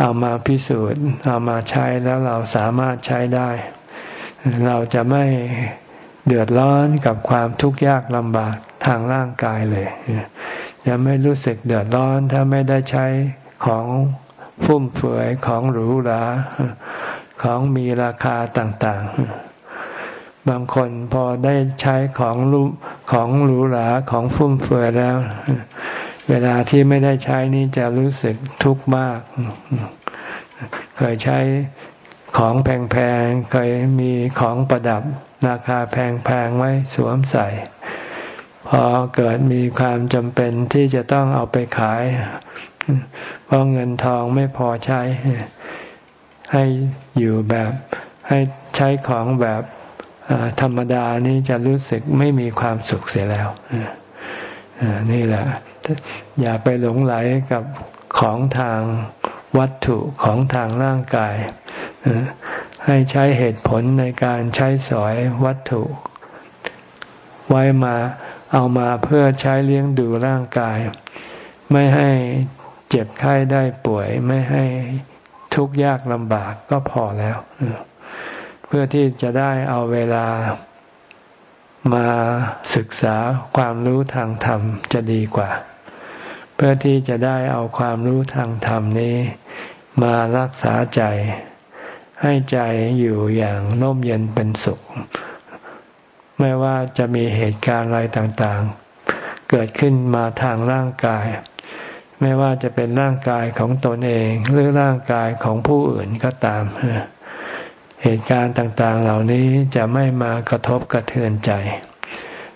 เอามาพิสูจน์ เอามาใช้แล้วเราสามารถใช้ได้ เราจะไม่เดือดร้อนกับความทุกข์ยากลำบากทางร่างกายเลยจะไม่รู้สึกเดือดร้อนถ้าไม่ได้ใช้ของฟุ่มเฟือยของหรูหรา ของมีราคาต่างๆ บางคนพอได้ใช้ของรูของหรูหราของฟุ่มเฟือยแล้ว เวลาที่ไม่ได้ใช้นี่จะรู้สึกทุกข์มาก เคยใช้ของแพงๆ เคยมีของประดับราคาแพงๆ ไว้สวมใส่ พอเกิดมีความจำเป็นที่จะต้องเอาไปขาย เพราะเงินทองไม่พอใช้ ให้อยู่แบบให้ใช้ของแบบธรรมดานี้จะรู้สึกไม่มีความสุขเสียแล้วนี่แหละ อย่าไปหลงไหลกับของทางวัตถุของทางร่างกาย ให้ใช้เหตุผลในการใช้สอยวัตถุ ไว้มาเอามาเพื่อใช้เลี้ยงดูร่างกาย ไม่ให้เจ็บไข้ได้ป่วยไม่ให้ ทุกข์ยากลำบากก็พอแล้ว เพื่อที่จะได้เอาเวลามาศึกษาความรู้ทางธรรมจะดีกว่า เพื่อที่จะได้เอาความรู้ทางธรรมนี้ มารักษาใจ ให้ใจอยู่อย่างน่มเย็นเป็นสุข ไม่ว่าจะมีเหตุการณ์อะไรต่างๆ เกิดขึ้นมาทางร่างกาย ไม่ว่าจะเป็นร่างกายของตนเองหรือร่างกายของผู้อื่นก็ตาม เหตุการณ์ต่างๆ เหล่านี้จะไม่มากระทบกระเทือนใจ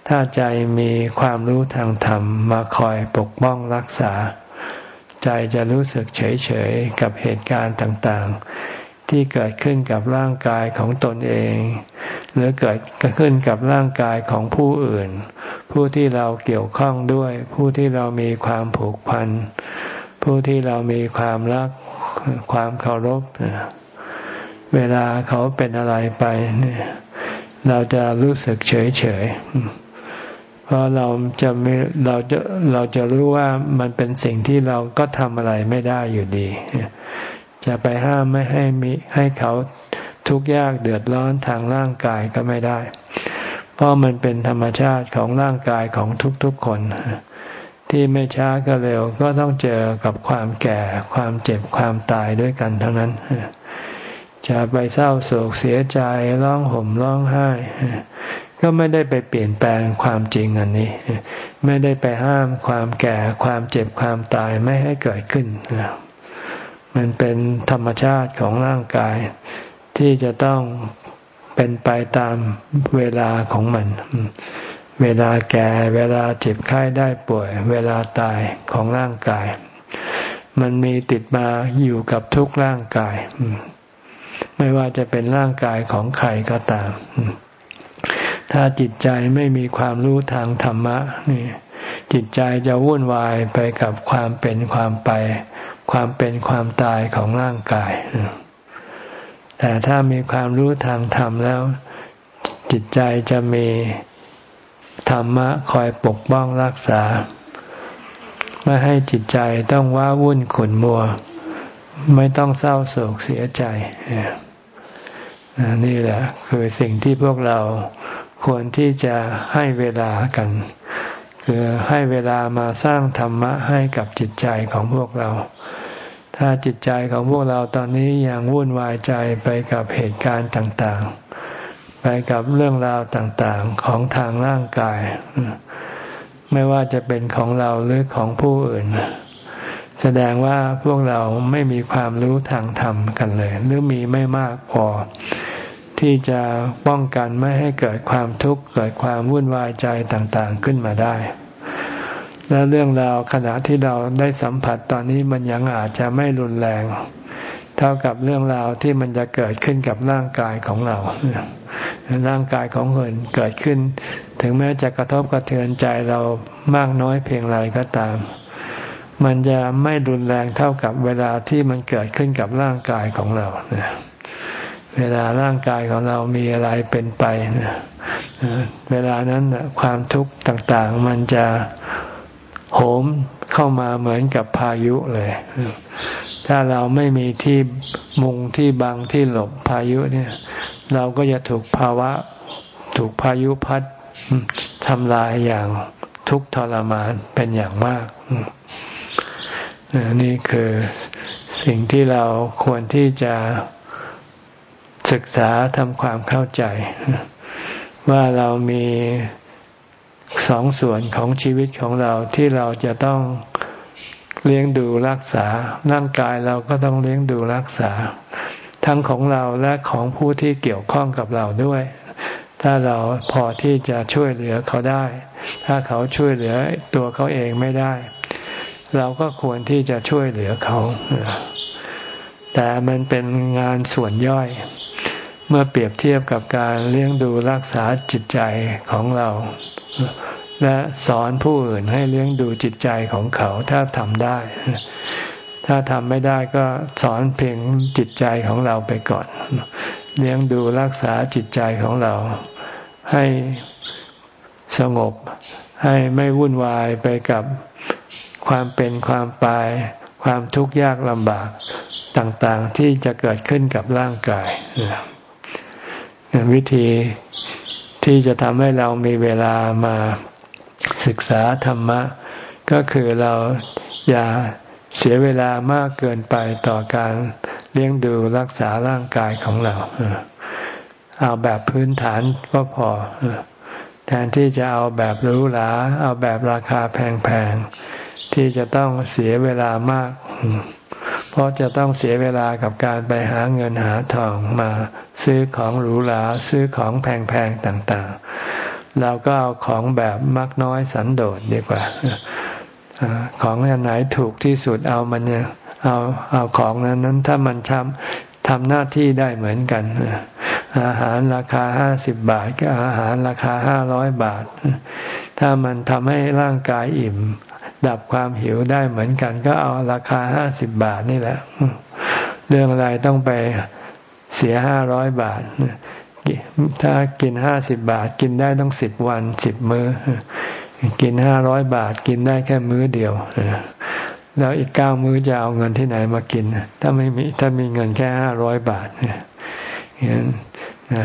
ถ้าใจมีความรู้ทางธรรมมาคอยปกป้องรักษา ใจจะรู้สึกเฉยๆกับเหตุการณ์ต่างๆ ที่เกิดขึ้นกับร่างกายของตนเอง หรือเกิดขึ้นกับร่างกายของผู้อื่น ผู้ที่เราเกี่ยวข้องด้วย ผู้ที่เรามีความผูกพัน ผู้ที่เรามีความรักความเคารพ เวลาเขาเป็นอะไรไปเนี่ยเราจะรู้สึกเฉยเฉยเพราะเราจะไม่เราจะเราจะรู้ว่ามันเป็นสิ่งที่เราก็ทำอะไรไม่ได้อยู่ดี จะไปห้ามไม่ให้มีให้เขาทุกข์ยากเดือดร้อนทางร่างกายก็ไม่ได้ เพราะมันเป็นธรรมชาติของร่างกายของทุกๆคน ที่ไม่ช้าก็เร็วก็ต้องเจอกับความแก่ ความเจ็บความตายด้วยกันทั้งนั้น จะไปเศร้าโศกเสียใจร้องห่มร้องไห้ ก็ไม่ได้ไปเปลี่ยนแปลงความจริงอันนี้ ไม่ได้ไปห้ามความแก่ ความเจ็บความตายไม่ให้เกิดขึ้น มันเป็นธรรมชาติของร่างกาย ที่จะต้องเป็นไปตามเวลาของมัน เวลาแก่ เวลาเจ็บไข้ได้ป่วย เวลาตายของร่างกาย มันมีติดมาอยู่กับทุกร่างกาย ไม่ว่าจะเป็นร่างกายของใครก็ตาม ถ้าจิตใจไม่มีความรู้ทางธรรมะนี่จิตใจจะวุ่นวายไปกับความเป็นความไป ความเป็นความตายของร่างกาย แต่ถ้ามีความรู้ทางธรรมแล้ว จิตใจจะมีธรรมะคอยปกป้องรักษา ไม่ให้จิตใจต้องว้าวุ่นขุนมัว ไม่ต้องเศร้าโศกเสียใจ นี่แหละคือสิ่งที่พวกเราควรที่จะให้เวลากัน คือให้เวลามาสร้างธรรมะให้กับจิตใจของพวกเรา ถ้าจิตใจของพวกเราตอนนี้ยังวุ่นวายใจไปกับเหตุการณ์ต่างๆ ไปกับเรื่องราวต่างๆของทางร่างกาย ไม่ว่าจะเป็นของเราหรือของผู้อื่น แสดงว่าพวกเราไม่มีความรู้ทางธรรมกันเลย หรือมีไม่มากพอ ที่จะป้องกันไม่ให้เกิดความทุกข์เกิดความวุ่นวายใจต่างๆขึ้นมาได้ และเรื่องราวขณะที่เราได้สัมผัสตอนนี้มันยังอาจจะไม่รุนแรง เท่ากับเรื่องราวที่มันจะเกิดขึ้นกับร่างกายของเรา ร่างกายของคนเกิดขึ้น ถึงแม้จะกระทบกระเทือนใจเรามากน้อยเพียงไรก็ตาม มันจะไม่รุนแรงเท่ากับเวลาที่มันเกิดขึ้นกับร่างกายของเราเวลาร่างกายของเรามีอะไรเป็นไปเวลานั้นความทุกข์ต่าง ๆ มันจะ โหมเข้ามาเหมือนกับพายุเลย ถ้าเราไม่มีที่มุงที่บังที่หลบพายุเนี่ย เราก็จะถูกภาวะ ถูกพายุพัดทำลายอย่างทุกทรมานเป็นอย่างมากนี่คือสิ่งที่เราควรที่จะศึกษาทำความเข้าใจ ว่าเรามี สองส่วนของชีวิตของเราที่เราจะต้องเลี้ยงดูรักษา ร่างกายเราก็ต้องเลี้ยงดูรักษา ทั้งของเราและของผู้ที่เกี่ยวข้องกับเราด้วย ถ้าเราพอที่จะช่วยเหลือเขาได้ ถ้าเขาช่วยเหลือตัวเขาเองไม่ได้ เราก็ควรที่จะช่วยเหลือเขา แต่มันเป็นงานส่วนย่อย เมื่อเปรียบเทียบกับการเลี้ยงดูรักษาจิตใจของเรา และสอนผู้อื่นให้เลี้ยงดูจิตใจของเขาถ้าทำได้ ถ้าทำไม่ได้ก็สอนเพียงจิตใจของเราไปก่อน เลี้ยงดูรักษาจิตใจของเรา ให้สงบ ให้ไม่วุ่นวายไปกับความเป็นความตาย ความทุกข์ยากลำบากต่างๆที่จะเกิดขึ้นกับร่างกายวิธีที่จะทำให้เรามีเวลามา ศึกษาธรรมะ ก็คือเราอย่าเสียเวลามากเกินไปต่อการเลี้ยงดูรักษาร่างกายของเรา เอาแบบพื้นฐานก็พอ แทนที่จะเอาแบบหรูหราเอาแบบราคาแพงๆ ที่จะต้องเสียเวลามาก เพราะจะต้องเสียเวลากับการไปหาเงินหาทองมา ซื้อของหรูหราซื้อของแพงๆ ต่างๆ เราก็เอาของแบบมักน้อยสันโดษดีกว่าของอันไหนถูกที่สุดเอามันเนี่ยเอาเอาของนั้นนั้นถ้ามันทำทำหน้าที่ได้เหมือนกัน อาหารราคาห้าสิบบาทกับอาหารราคาห้าร้อยบาท ถ้ามันทำให้ร่างกายอิ่ม ดับความหิวได้เหมือนกัน ก็เอาราคาห้าสิบบาทนี่แหละ เรื่องอะไรต้องไปเสียห้าร้อยบาท ถ้ากินห้าสิบบาทกินได้ต้องสิบวันสิบมือ้อ กินห้าร้อยบาทกินได้แค่มื้อเดียวแล้วอีกเก้ามื้อจะเอาเงินที่ไหนมากิน ถ้าไม่มีถ้ามีเงินแค่ห้าร้อยบาทเนี่ย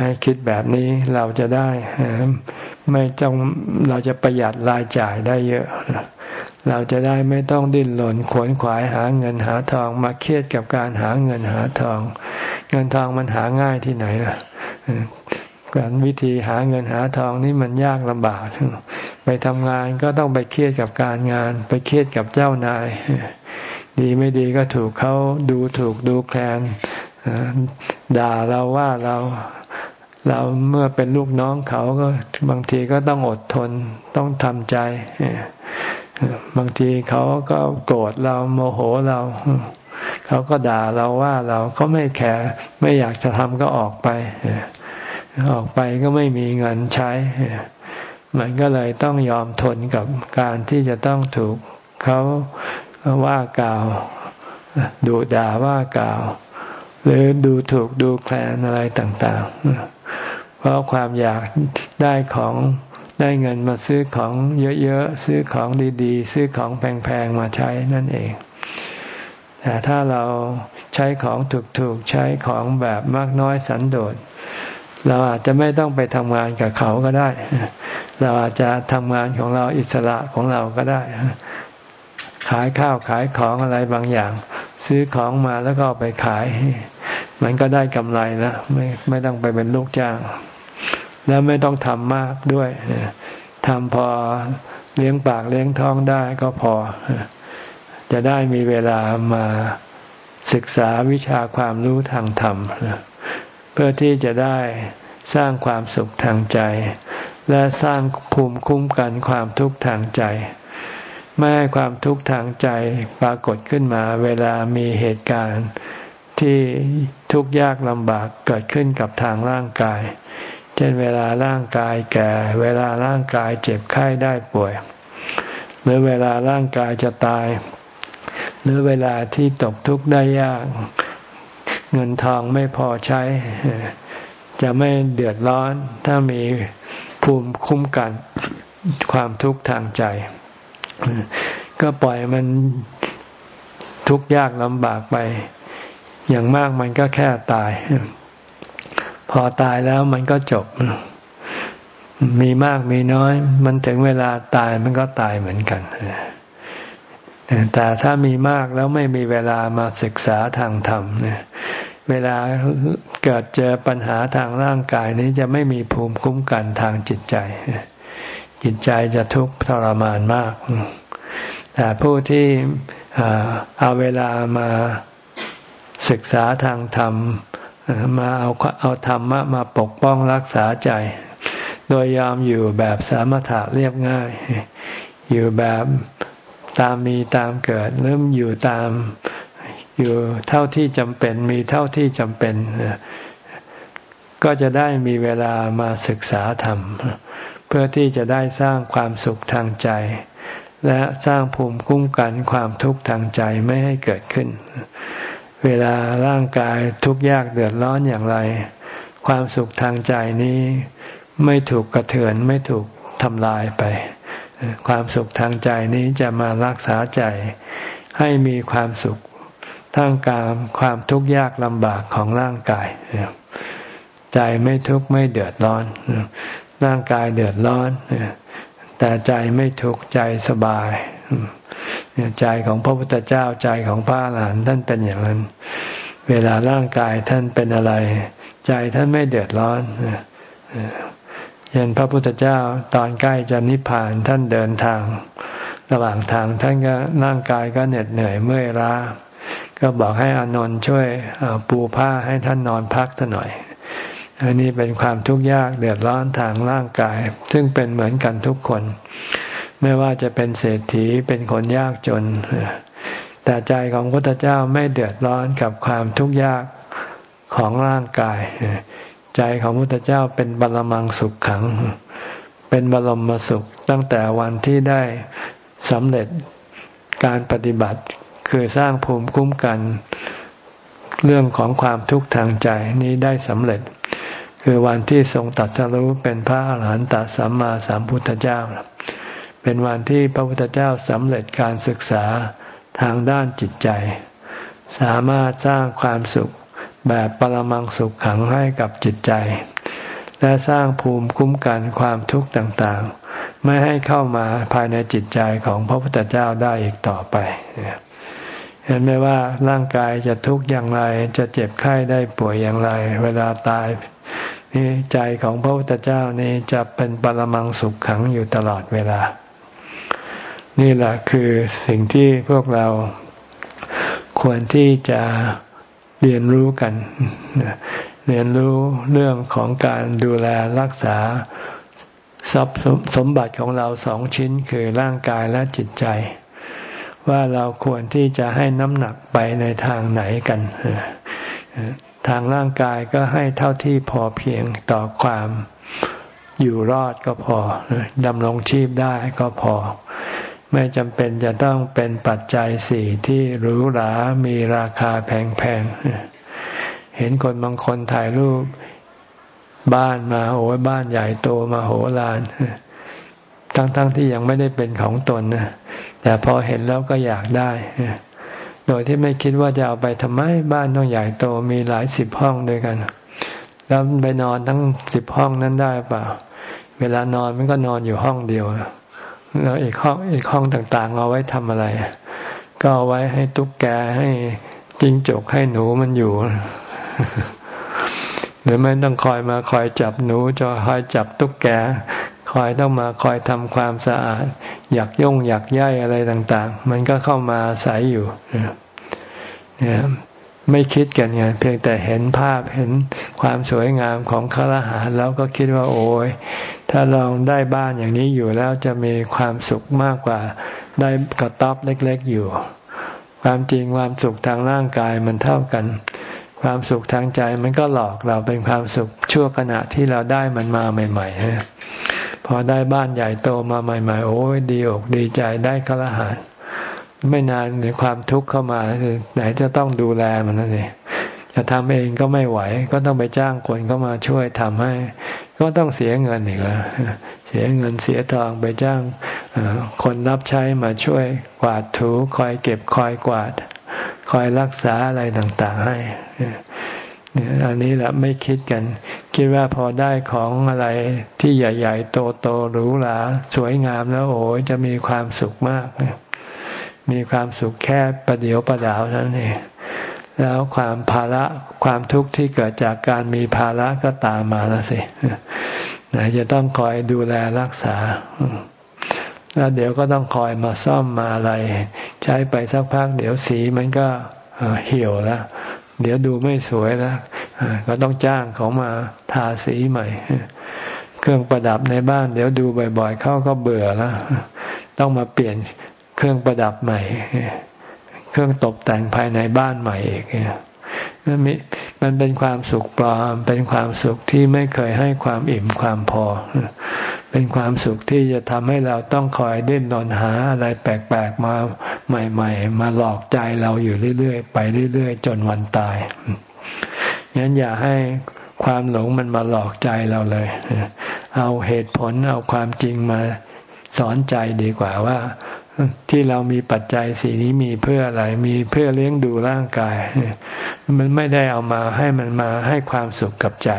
ให้คิดแบบนี้เราจะได้ไม่ต้องเราจะประหยัดรายจ่ายได้เยอะ เราจะได้ไม่ต้องดิ้นรนขวนขวายหาเงินหาทองมาเครียดกับการหาเงินหาทอง เงินทองมันหาง่ายที่ไหนล่ะ การวิธีหาเงินหาทองนี่มันยากลำบาก ไปทำงานก็ต้องไปเครียดกับการงาน ไปเครียดกับเจ้านาย ดีไม่ดีก็ถูกเขาดูถูกดูแคลนด่าเราว่าเราเราเมื่อเป็นลูกน้องเขาก็บางทีก็ต้องอดทนต้องทำใจ บางทีเขาก็โกรธเราโมโหเรา เขาก็ด่าเราว่าเราเขาไม่แคร์ไม่อยากจะทำก็ออกไป ออกไปก็ไม่มีเงินใช้ มันก็เลยต้องยอมทนกับการที่จะต้องถูกเขาว่ากล่าวดูด่าว่ากล่าว หรือดูถูกดูแคลนอะไรต่างๆ เพราะความอยากได้ของได้เงินมาซื้อของเยอะๆ ซื้อของดีๆ ซื้อของแพงๆ มาใช้นั่นเอง แต่ถ้าเราใช้ของถูกๆ ใช้ของแบบมากน้อยสันโดษ เราอาจจะไม่ต้องไปทำงานกับเขาก็ได้ เราอาจจะทำงานของเราอิสระของเราก็ได้ ขายข้าวขายของอะไรบางอย่าง ซื้อของมาแล้วก็ไปขาย มันก็ได้กำไรนะไม่ไม่ต้องไปเป็นลูกจ้าง แล้วไม่ต้องทำมากด้วยทำพอเลี้ยงปากเลี้ยงท้องได้ก็พอ จะได้มีเวลามาศึกษาวิชาความรู้ทางธรรมเพื่อที่จะได้สร้างความสุขทางใจ และสร้างภูมิคุ้มกันความทุกข์ทางใจ ไม่ให้ความทุกข์ทางใจปรากฏขึ้นมาเวลามีเหตุการณ์ที่ทุกข์ยากลำบากเกิดขึ้นกับทางร่างกาย เช่นเวลาร่างกายแก่ เวลาร่างกายเจ็บไข้ได้ป่วย หรือเวลาร่างกายจะตาย หรือเวลาที่ตกทุกข์ได้ยาก เงินทองไม่พอใช้ จะไม่เดือดร้อน ถ้ามีภูมิคุ้มกันความทุกข์ทางใจ ก็ปล่อยมันทุกข์ยากลำบากไป อย่างมากมันก็แค่ตาย พอตายแล้วมันก็จบ มีมากมีน้อย มันถึงเวลาตายมันก็ตายเหมือนกันแต่ถ้ามีมากแล้วไม่มีเวลามาศึกษาทางธรรมเนี่ย เวลาเกิดเจอปัญหาทางร่างกายนี้จะไม่มีภูมิคุ้มกันทางจิตใจ จิตใจจะทุกข์ทรมานมาก แต่ผู้ที่เอาเวลามาศึกษาทางธรรม มาเอาเอาธรรมะมาปกป้องรักษาใจ โดยยอมอยู่แบบสามถะเรียบง่าย อยู่แบบตามมีตามเกิดเริ่มอยู่ตาม อยู่เท่าที่จำเป็น มีเท่าที่จำเป็น ก็จะได้มีเวลามาศึกษาธรรม เพื่อที่จะได้สร้างความสุขทางใจ และสร้างภูมิคุ้มกันความทุกข์ทางใจไม่ให้เกิดขึ้น เวลาร่างกายทุกข์ยากเดือดร้อนอย่างไร ความสุขทางใจนี้ไม่ถูกกระเทือนไม่ถูกทำลายไป ความสุขทางใจนี้จะมารักษาใจให้มีความสุข ท่ามกลางความทุกข์ยากลำบากของร่างกาย ใจไม่ทุกข์ไม่เดือดร้อน ร่างกายเดือดร้อน แต่ใจไม่ทุกข์ใจสบาย ใจของพระพุทธเจ้าใจของพระอรหันต์ท่านเป็นอย่างนั้น เวลาร่างกายท่านเป็นอะไร ใจท่านไม่เดือดร้อนย่างพระพุทธเจ้าตอนใกล้จะนิพพานท่านเดินทาง ระหว่างทางท่านก็ร่างกายก็เหน็ดเหนื่อยเมื่อยล้า ก็บอกให้อานนท์ช่วยปูผ้าให้ท่านนอนพักสักหน่อย อันนี้เป็นความทุกข์ยากเดือดร้อนทางร่างกาย ซึ่งเป็นเหมือนกันทุกคน ไม่ว่าจะเป็นเศรษฐีเป็นคนยากจน แต่ใจของพระพุทธเจ้าไม่เดือดร้อนกับความทุกข์ยากของร่างกาย ใจของพระพุทธเจ้าเป็นบรมังสุขขัง เป็นบรมสุขตั้งแต่วันที่ได้สำเร็จการปฏิบัติ คือสร้างภูมิคุ้มกันเรื่องของความทุกข์ทางใจนี้ได้สำเร็จ คือวันที่ทรงตัดสรู้เป็นพระอาหารหันตสัมมาสัมพุทธเจ้า เป็นวันที่พระพุทธเจ้าสำเร็จการศึกษาทางด้านจิตใจ สามารถสร้างความสุขแบบปรมังสุขขังให้กับจิตใจ และสร้างภูมิคุ้มกันความทุกข์ต่างๆ ไม่ให้เข้ามาภายในจิตใจของพระพุทธเจ้าได้อีกต่อไปเเห็นไหมว่าร่างกายจะทุกข์อย่างไร จะเจ็บไข้ได้ป่วยอย่างไร เวลาตายนี่ใจของพระพุทธเจ้านี่จะเป็นปรมังสุขขังอยู่ตลอดเวลา นี่แหละคือสิ่งที่พวกเราควรที่จะเรียนรู้กัน เรียนรู้เรื่องของการดูแลรักษาทรัพย์สมบัติของเราสองชิ้นคือร่างกายและจิตใจ ว่าเราควรที่จะให้น้ำหนักไปในทางไหนกันทางร่างกายก็ให้เท่าที่พอเพียงต่อความอยู่รอดก็พอดำรงชีพได้ก็พอ ไม่จำเป็นจะต้องเป็นปัจจัยสี่ที่หรูหรามีราคาแพงๆ เห็นคนบางคนถ่ายรูปบ้านมาโอ้ยบ้านใหญ่โตมาโหฬารทั้งๆทที่ยังไม่ได้เป็นของตนนะ แต่พอเห็นแล้วก็อยากได้ โดยที่ไม่คิดว่าจะเอาไปทำไมบ้านต้องใหญ่โตมีหลายสิบห้องด้วยกัน แล้วไปนอนทั้งสิบห้องนั้นได้เปล่า เวลานอนมันก็นอนอยู่ห้องเดียว แล้วอีกห้องอีกห้องต่างๆ เอาไว้ทำอะไร ก็เอาไว้ให้ตุ๊กแกให้จิงจกให้หนูมันอยู่หรือไม่ต้องคอยมาคอยจับหนูจะคอยจับตุ๊กแก อยต้องมาคอยทำความสะอาด อยากย่งอยากย่ายอะไรต่าง ๆ มันก็เข้ามาอาศัยอยู่เนี่ยไม่คิดกันไงเพียงแต่เห็นภาพเห็นความสวยงามของคารหาแล้วก็คิดว่าโอ้ยถ้าลองได้บ้านอย่างนี้อยู่แล้วจะมีความสุขมากกว่าได้กระต๊อบเล็กๆอยู่ ความจริงความสุขทางร่างกายมันเท่ากัน ความสุขทางใจมันก็หลอกเราเป็นความสุขชั่วขณะที่เราได้มันมาใหม่ๆ พอได้บ้านใหญ่โตมาใหม่ ๆ โอ้ยดีอกดีใจได้คารหาไม่นานในความทุกข์เข้ามา ไหนจะต้องดูแลมันนั่นเองจะทำเองก็ไม่ไหว ก็ต้องไปจ้างคนเข้ามาช่วยทำให้ ก็ต้องเสียเงินอีกแล้วเสียเงินเสียทองไปจ้างคนรับใช้มาช่วยกวาดถูคอยเก็บคอยกวาด คอยรักษาอะไรต่างๆให้ อันนี้แหละไม่คิดกัน คิดว่าพอได้ของอะไรที่ใหญ่ ๆ โตๆหรูหราสวยงามแล้วโอ้ยจะมีความสุขมาก มีความสุขแค่ประเดียวประดาวนั้นเองแล้วความภาระความทุกข์ที่เกิดจากการมีภาระก็ตามมาแล้วสิไหนจะต้องคอยดูแลรักษา แล้วเดี๋ยวก็ต้องคอยมาซ่อมมาอะไร ใช้ไปสักพักเดี๋ยวสีมันก็เหี่ยวแล้ว เดี๋ยวดูไม่สวยแล้วก็ต้องจ้างเขามาทาสีใหม่ เครื่องประดับในบ้าน เดี๋ยวดูบ่อย ๆ เขาก็เบื่อแล้วต้องมาเปลี่ยนเครื่องประดับใหม่ เครื่องตกแต่งภายในบ้านใหม่อีกมันมันเป็นความสุขปลอมเป็นความสุขที่ไม่เคยให้ความอิ่มความพอ เป็นความสุขที่จะทำให้เราต้องคอยดิ้นรนหาอะไรแปลกๆมาใหม่ ๆ มาหลอกใจเราอยู่เรื่อยๆ ไปเรื่อยๆ จนวันตายงั้นอย่าให้ความหลงมันมาหลอกใจเราเลย เอาเหตุผลเอาความจริงมาสอนใจดีกว่าว่า ที่เรามีปัจจัยสีนี้มีเพื่ออะไร มีเพื่อเลี้ยงดูร่างกาย มันไม่ได้เอามาให้มันมาให้ความสุขกับใจ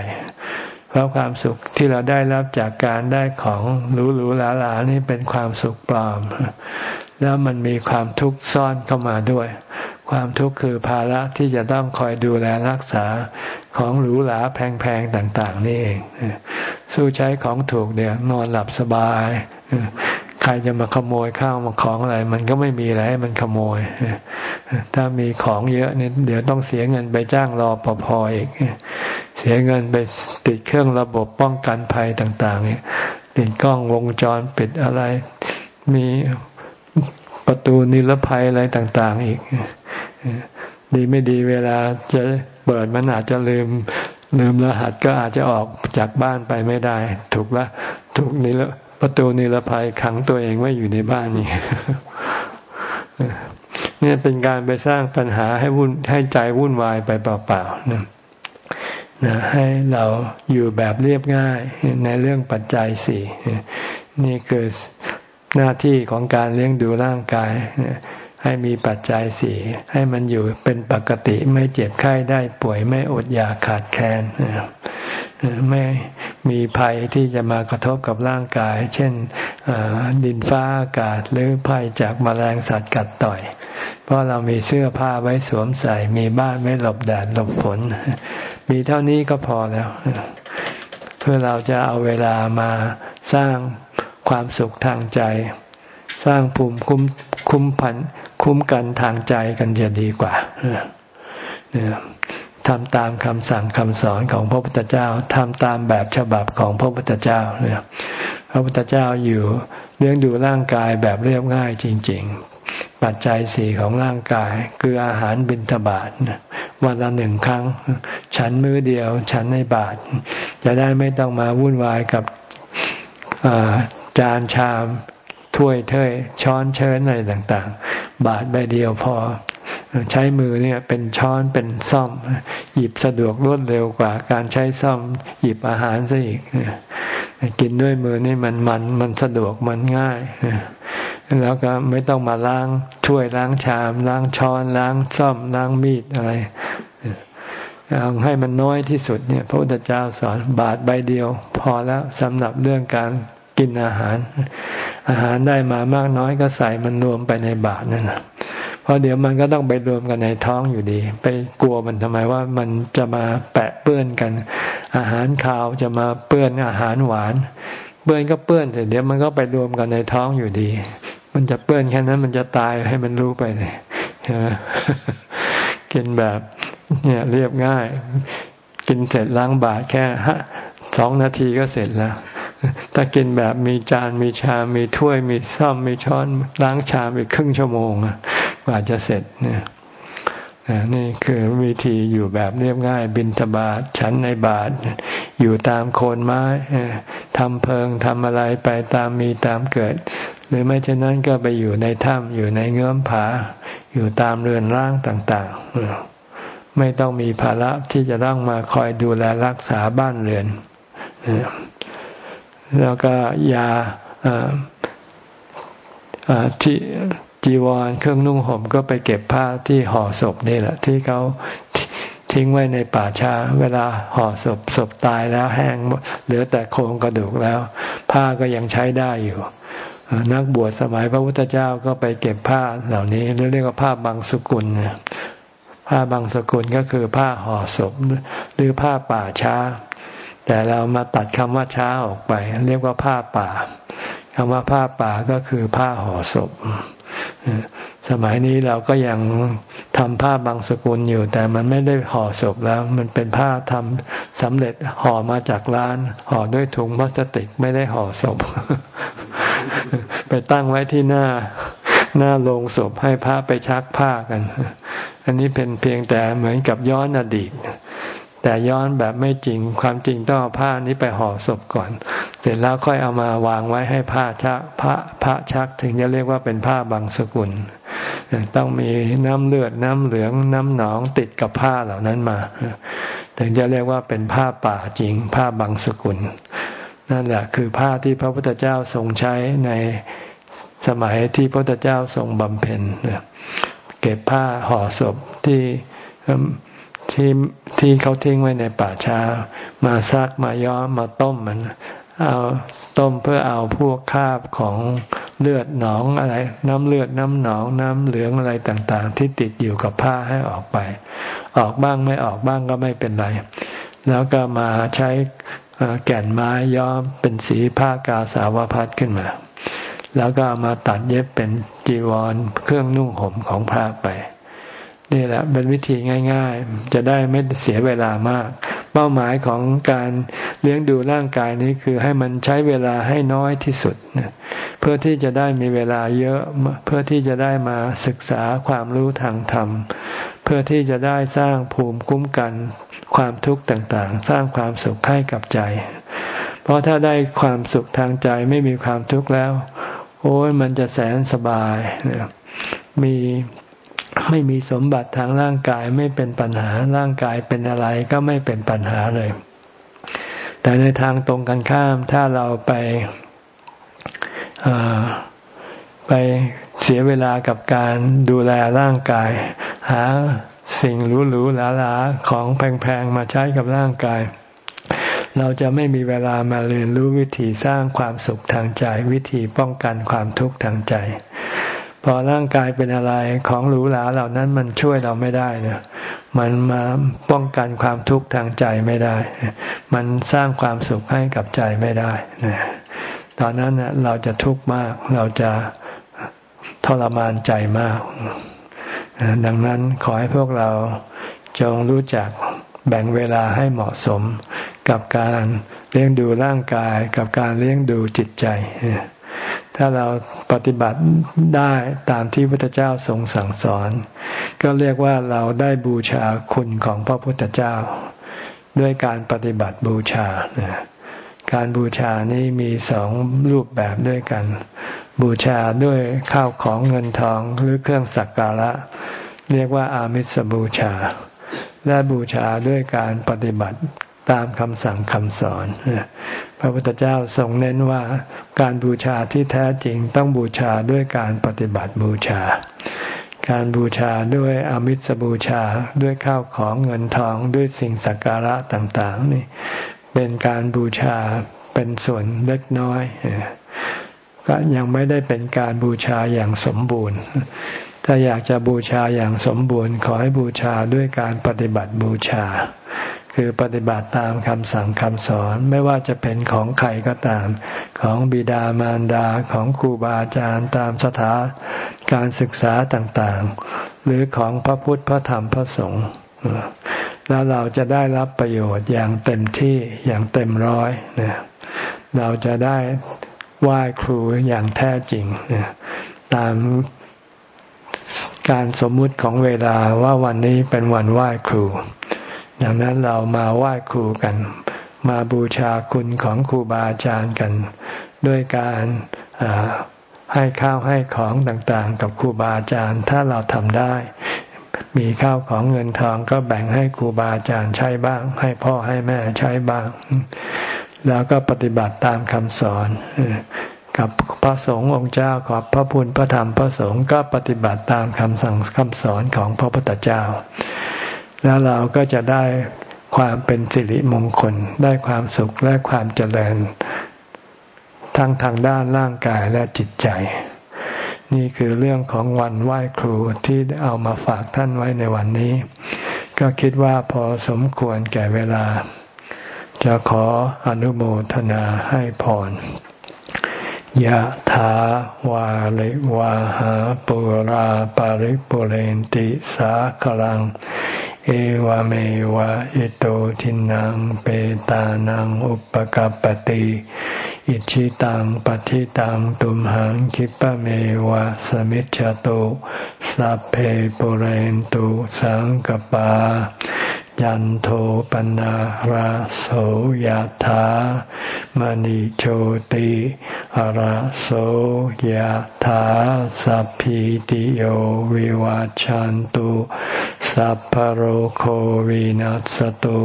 เพราะความสุขที่เราได้รับจากการได้ของหรูหรูหลาๆนี่เป็นความสุขปลอม แล้วมันมีความทุกข์ซ่อนเข้ามาด้วย ความทุกข์คือภาระที่จะต้องคอยดูแลรักษาของหรูหราแพงๆต่าง ๆ นี่เอง สู้ใช้ของถูกเนี่ยนอนหลับสบาย รจะมาขโมยข้าวมาของอะไร มันก็ไม่มีอะไรให้มันขโมย ถ้ามีของเยอะนี่เดี๋ยวต้องเสียเงินไปจ้างรอปภอีก เสียเงินไปติดเครื่องระบบป้องกันภัยต่าง ๆ เนี่ยติดกล้องวงจรปิดอะไร มีประตูนิรภัยอะไรต่าง ๆ อีก ดีไม่ดีเวลาจะเปิดมันอาจจะลืมลืมรหัสก็อาจจะออกจากบ้านไปไม่ได้ ถูกละถูกนิร ประตูนิรภัยขังตัวเองไว้อยู่ในบ้านนี่เนี่ยเป็นการไปสร้างปัญหาให้วุ่นให้ใจวุ่นวายไปเปล่าๆนะนะให้เราอยู่แบบเรียบง่ายในเรื่องปัจจัยสี่นี่คือหน้าที่ของการเลี้ยงดูร่างกาย ให้มีปัจจัยสี่ให้มันอยู่เป็นปกติไม่เจ็บไข้ได้ป่วยไม่อดอยากขาดแคลนไม่มีภัยที่จะมากระทบกับร่างกาย เช่นดินฟ้าอากาศหรือภัยจากมแมลงสัตว์กัดต่อย เพราะเรามีเสื้อผ้าไว้สวมใส่มีบ้านไว้หลบแดดหลบฝน มีเท่านี้ก็พอแล้ว เพื่อเราจะเอาเวลามาสร้างความสุขทางใจ สร้างภูมิคุ้มคุ้มพัน คุ้มกันทางใจกันจะดีกว่าทำตามคำสั่งคำสอนของพระพุทธเจ้าทำตามแบบฉบับของพระพุทธเจ้าเนี่ยพระพุทธเจ้าอยู่เลี้ยงดูร่างกายแบบเรียบง่ายจริง ๆ ปัจจัยสี่ของร่างกาย คืออาหารบิณฑบาตวันละหนึ่งครั้ง ฉันมื้อเดียวฉันในบาทจะได้ไม่ต้องมาวุ่นวายกับจานชาม ถ้วยเทยช้อนเชิญอะไรต่างๆ บาทใบเดียวพอ ใช้มือเนี่ยเป็นช้อนเป็นซ่อม หยิบสะดวกรวดเร็วกว่า การใช้ซ่อมหยิบอาหารซะอีกกินด้วยมือนี่มันมันมันสะดวกมันง่ายแล้วก็ไม่ต้องมาล้างถ้วยล้างชาม ล้างช้อนล้างซ่อมล้างมีดอะไรเอาให้มันน้อยที่สุดเนี่ยพระพุทธเจ้าสอนบาทใบเดียว พอแล้วสำหรับเรื่องการ กินอาหาร อาหารได้มามากน้อยก็ใส่มันรวมไปในบาทนั่นนะพราะเดี๋ยวมันก็ต้องไปรวมกันในท้องอยู่ดี ไปกลัวมันทำไมว่ามันจะมาแปะเปื้อนกัน อาหารคาวจะมาเปื้อนอาหารหวาน เปื้อนก็เปื้อนแต่เดี๋ยวมันก็ไปรวมกันในท้องอยู่ดี มันจะเปื้อนแค่นั้นมันจะตายให้มันรู้ไปเลยกินแบบเนี่ยเรียบง่าย กินเสร็จล้างบาทแค่สองนาทีก็เสร็จแล้ว ถ้ากินแบบมีจานมีชามมีถ้วยมีซ่อมมีช้อนล้างชามอีกครึ่งชั่วโมงกว่าจะเสร็จเนี่ยนี่คือวิธีอยู่แบบเรียบง่าย บินทบาทฉันในบาทอยู่ตามโคนไม้ทำเพิงทำอะไรไปตามมีตามเกิด หรือไม่เช่นนั้นก็ไปอยู่ในถ้ำอยู่ในเงื้อมผา อยู่ตามเรือนร่างต่างๆ ไม่ต้องมีภาระที่จะต้องมาคอยดูแลรักษาบ้านเรือน แล้วก็ยาที่จีวรเครื่องนุ่งห่มก็ไปเก็บผ้าที่ห่อศพนี่แหละ ที่เขาทิ้งไว้ในป่าช้า เวลาห่อศพศพตายแล้วแห้งเหลือแต่โครงกระดูกแล้ว ผ้าก็ยังใช้ได้อยู่นักบวชสมัยพระพุทธเจ้าก็ไปเก็บผ้าเหล่านี้เรียกว่าผ้าบางสกุลผ้าบางสกุลก็คือผ้าห่อศพหรือผ้าป่าช้า แต่เรามาตัดคำว่าช้าออกไป เรียกว่าผ้าป่าคำว่าผ้าป่าก็คือผ้าห่อศพสมัยนี้เราก็ยังทำผ้าบางสกุลอยู่ แต่มันไม่ได้ห่อศพแล้ว มันเป็นผ้าทำสำเร็จห่อมาจากร้าน ห่อด้วยถุงพลาสติกไม่ได้ห่อศพ ไปตั้งไว้ที่หน้า หน้าโลงศพให้พระไปชักผ้ากัน อันนี้เป็นเพียงแต่เหมือนกับย้อนอดีต แต่ย้อนแบบไม่จริงความจริงต้องเอาผ้านี้ไปห่อศพก่อน เสร็จแล้วค่อยเอามาวางไว้ให้ผ้าชักพระพระชักถึงจะเรียกว่าเป็นผ้าบางสกุล ต้องมีน้ำเลือดน้ำเหลืองน้ำหนองติดกับผ้าเหล่านั้นมา ถึงจะเรียกว่าเป็นผ้าป่าจริง ผ้าบางสกุล นั่นแหละคือผ้าที่พระพุทธเจ้าทรงใช้ในสมัยที่พระพุทธเจ้าทรงบำเพ็ญเก็บผ้าห่อศพที่ ที่ที่เขาทิ้งไว้ในป่าช้า มาซักมาย้อมมาต้มมัน เอาต้มเพื่อเอาพวกคราบของเลือดหนองอะไร น้ำเลือดน้ำหนองน้ำเหลืองอะไรต่างๆ ที่ติดอยู่กับผ้าให้ออกไป ออกบ้างไม่ออกบ้างก็ไม่เป็นไร แล้วก็มาใช้แก่นไม้ย้อมเป็นสีผ้ากาสาวพัดขึ้นมา แล้วก็มาตัดเย็บเป็นจีวรเครื่องนุ่งห่มของพระไป นี่แหละเป็นวิธีง่าย ๆ จะได้ไม่เสียเวลามาก เป้าหมายของการเลี้ยงดูร่างกายนี้คือให้มันใช้เวลาให้น้อยที่สุดเพื่อที่จะได้มีเวลาเยอะเพื่อที่จะได้มาศึกษาความรู้ทางธรรม เพื่อที่จะได้สร้างภูมิคุ้มกันความทุกข์ต่างๆ สร้างความสุขให้กับใจ เพราะถ้าได้ความสุขทางใจไม่มีความทุกข์แล้ว โอ้ยมันจะแสนสบายมี ไม่มีสมบัติทางร่างกายไม่เป็นปัญหาร่างกายเป็นอะไรก็ไม่เป็นปัญหาเลย แต่ในทางตรงกันข้ามถ้าเราไปไปเสียเวลากับการดูแลร่างกาย หาสิ่งหรูๆหลาๆของแพงๆมาใช้กับร่างกาย เราจะไม่มีเวลามาเรียนรู้วิธีสร้างความสุขทางใจ วิธีป้องกันความทุกข์ทางใจ พอร่างกายเป็นอะไรของหรูหราเหล่านั้นมันช่วยเราไม่ได้เนี่ยมันมาป้องกันความทุกข์ทางใจไม่ได้ มันสร้างความสุขให้กับใจไม่ได้นะตอนนั้นเราจะทุกข์มาก เราจะทรมานใจมาก ดังนั้นขอให้พวกเราจงรู้จักแบ่งเวลาให้เหมาะสมกับการเลี้ยงดูร่างกายกับการเลี้ยงดูจิตใจ ถ้าเราปฏิบัติได้ตามที่พระพุทธเจ้าทรงสั่งสอน ก็เรียกว่าเราได้บูชาคุณของพระพุทธเจ้า ด้วยการปฏิบัติบูชา การบูชานี้มีสองรูปแบบด้วยกัน บูชาด้วยข้าวของเงินทองหรือเครื่องสักการะ เรียกว่าอามิสบูชา และบูชาด้วยการปฏิบัติ ตามคำสั่งคำสอน พระพุทธเจ้าทรงเน้นว่าการบูชาที่แท้จริงต้องบูชาด้วยการปฏิบัติบูชา การบูชาด้วยอมิสบูชาด้วยข้าวของเงินทองด้วยสิ่งสักการะต่าง ๆ นี่ เป็นการบูชาเป็นส่วนเล็กน้อยก็ยังไม่ได้เป็นการบูชาอย่างสมบูรณ์ ถ้าอยากจะบูชาอย่างสมบูรณ์ ขอให้บูชาด้วยการปฏิบัติบูชา คือปฏิบัติตามคำสั่งคำสอนไม่ว่าจะเป็นของใครก็ตาม ของบิดามารดาของครูบาอาจารย์ตามสถานการศึกษาต่างๆ หรือของพระพุทธพระธรรมพระสงฆ์แล้วเราจะได้รับประโยชน์อย่างเต็มที่อย่างเต็มร้อยนะเราจะได้ไหว้ครูอย่างแท้จริงนะตามการสมมุติของเวลาว่าวันนี้เป็นวันไหว้ครู ดังนั้นเรามาไหว้ครูกัน มาบูชาคุณของครูบาอาจารย์กัน ด้วยการให้ข้าวให้ของต่างๆ กับครูบาอาจารย์ถ้าเราทำได้ มีข้าวของเงินทองก็แบ่งให้ครูบาอาจารย์ใช้บ้าง ให้พ่อให้แม่ใช้บ้าง แล้วก็ปฏิบัติตามคำสอนกับพระสงฆ์องค์เจ้าขอบพระพุทธพระธรรมพระสงฆ์ก็ปฏิบัติตามคำสั่งคำสอนของพระพุทธเจ้า แล้วเราก็จะได้ความเป็นสิริมงคล ได้ความสุขและความเจริญ ทั้งทางด้านร่างกายและจิตใจ นี่คือเรื่องของวันไหว้ครูที่เอามาฝากท่านไว้ในวันนี้ ก็คิดว่าพอสมควรแก่เวลา จะขออนุโมทนาให้พรยะถาวาริวาหาปุราปาริปุเรนติสาคลัง เอวเมวะอิโตทินังเปตานังอุปกัรปติอิชิตังปฏิตังตุมหังคิปะเมวะสมิจฉตุสัพเพปุเรนตุสังกปา ยันโทปนะราโสยธามณิโชติราโสยธาสัพพิติโยวิวัจจันตุสัพพโรโควินัสตุ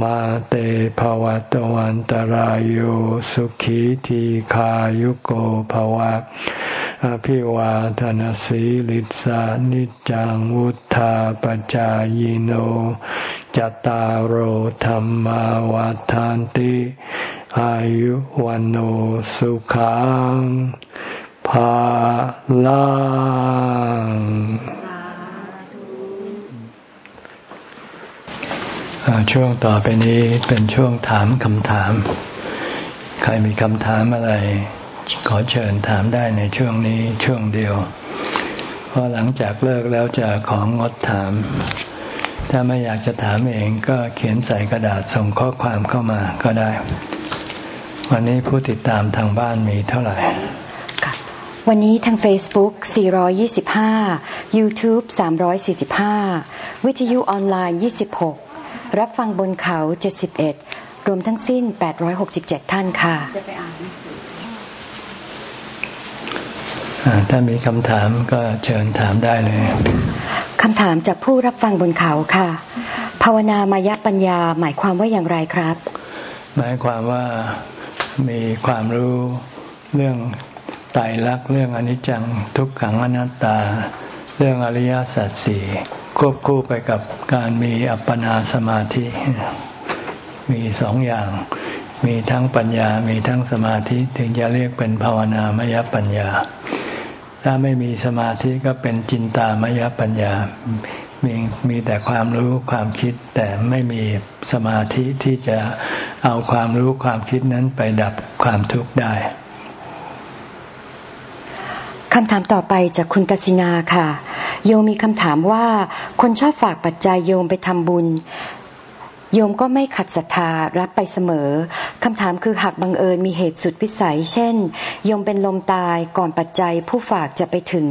มาเตภวัตวันตารโยสุขีทีขายุโกภวะ อภิวาทนสีลิสานิจังวุธาปจายโน จตารโหธรรมวาทานติ อายุวันโอสุขังภาลังช่วงต่อไปนี้เป็นช่วงถามคำถาม ใครมีคำถามอะไร ขอเชิญถามได้ในช่วงนี้ช่วงเดียว เพราะหลังจากเลิกแล้วจะของงดถาม ถ้าไม่อยากจะถามเองก็เขียนใส่กระดาษส่งข้อความเข้ามาก็ได้ วันนี้ผู้ติดตามทางบ้านมีเท่าไหร่วันนี้ทาง Facebook 425 YouTube 345 วิทยุออนไลน์ 26 รับฟังบนเขา 71 รวมทั้งสิ้น 867 ท่านค่ะ ถ้ามีคำถามก็เชิญถามได้เลยคำถามจากผู้รับฟังบนเขาค่ะ ภาวนามายปัญญาหมายความว่าอย่างไรครับ หมายความว่ามีความรู้เรื่องไตรลักษณ์เรื่องอนิจจังทุกขังอนัตตา เรื่องอริยสัจสี่ควบคู่ไปกับการมีอัปปนาสมาธิ มีสองอย่าง มีทั้งปัญญา มีทั้งสมาธิถึงจะเรียกเป็นภาวนามยปัญญา ถ้าไม่มีสมาธิก็เป็นจินตามยปัญญา มีมีแต่ความรู้ความคิด แต่ไม่มีสมาธิที่จะเอาความรู้ความคิดนั้นไปดับความทุกข์ได้คำถามต่อไปจากคุณกสินาค่ะ โยมมีคำถามว่าคนชอบฝากปัจจัยโยมไปทำบุญ โยมก็ไม่ขัดศรัทธารับไปเสมอคำถามคือหากบังเอิญมีเหตุสุดวิสัย เช่น โยมเป็นลมตายก่อนปัจจัยผู้ฝากจะไปถึง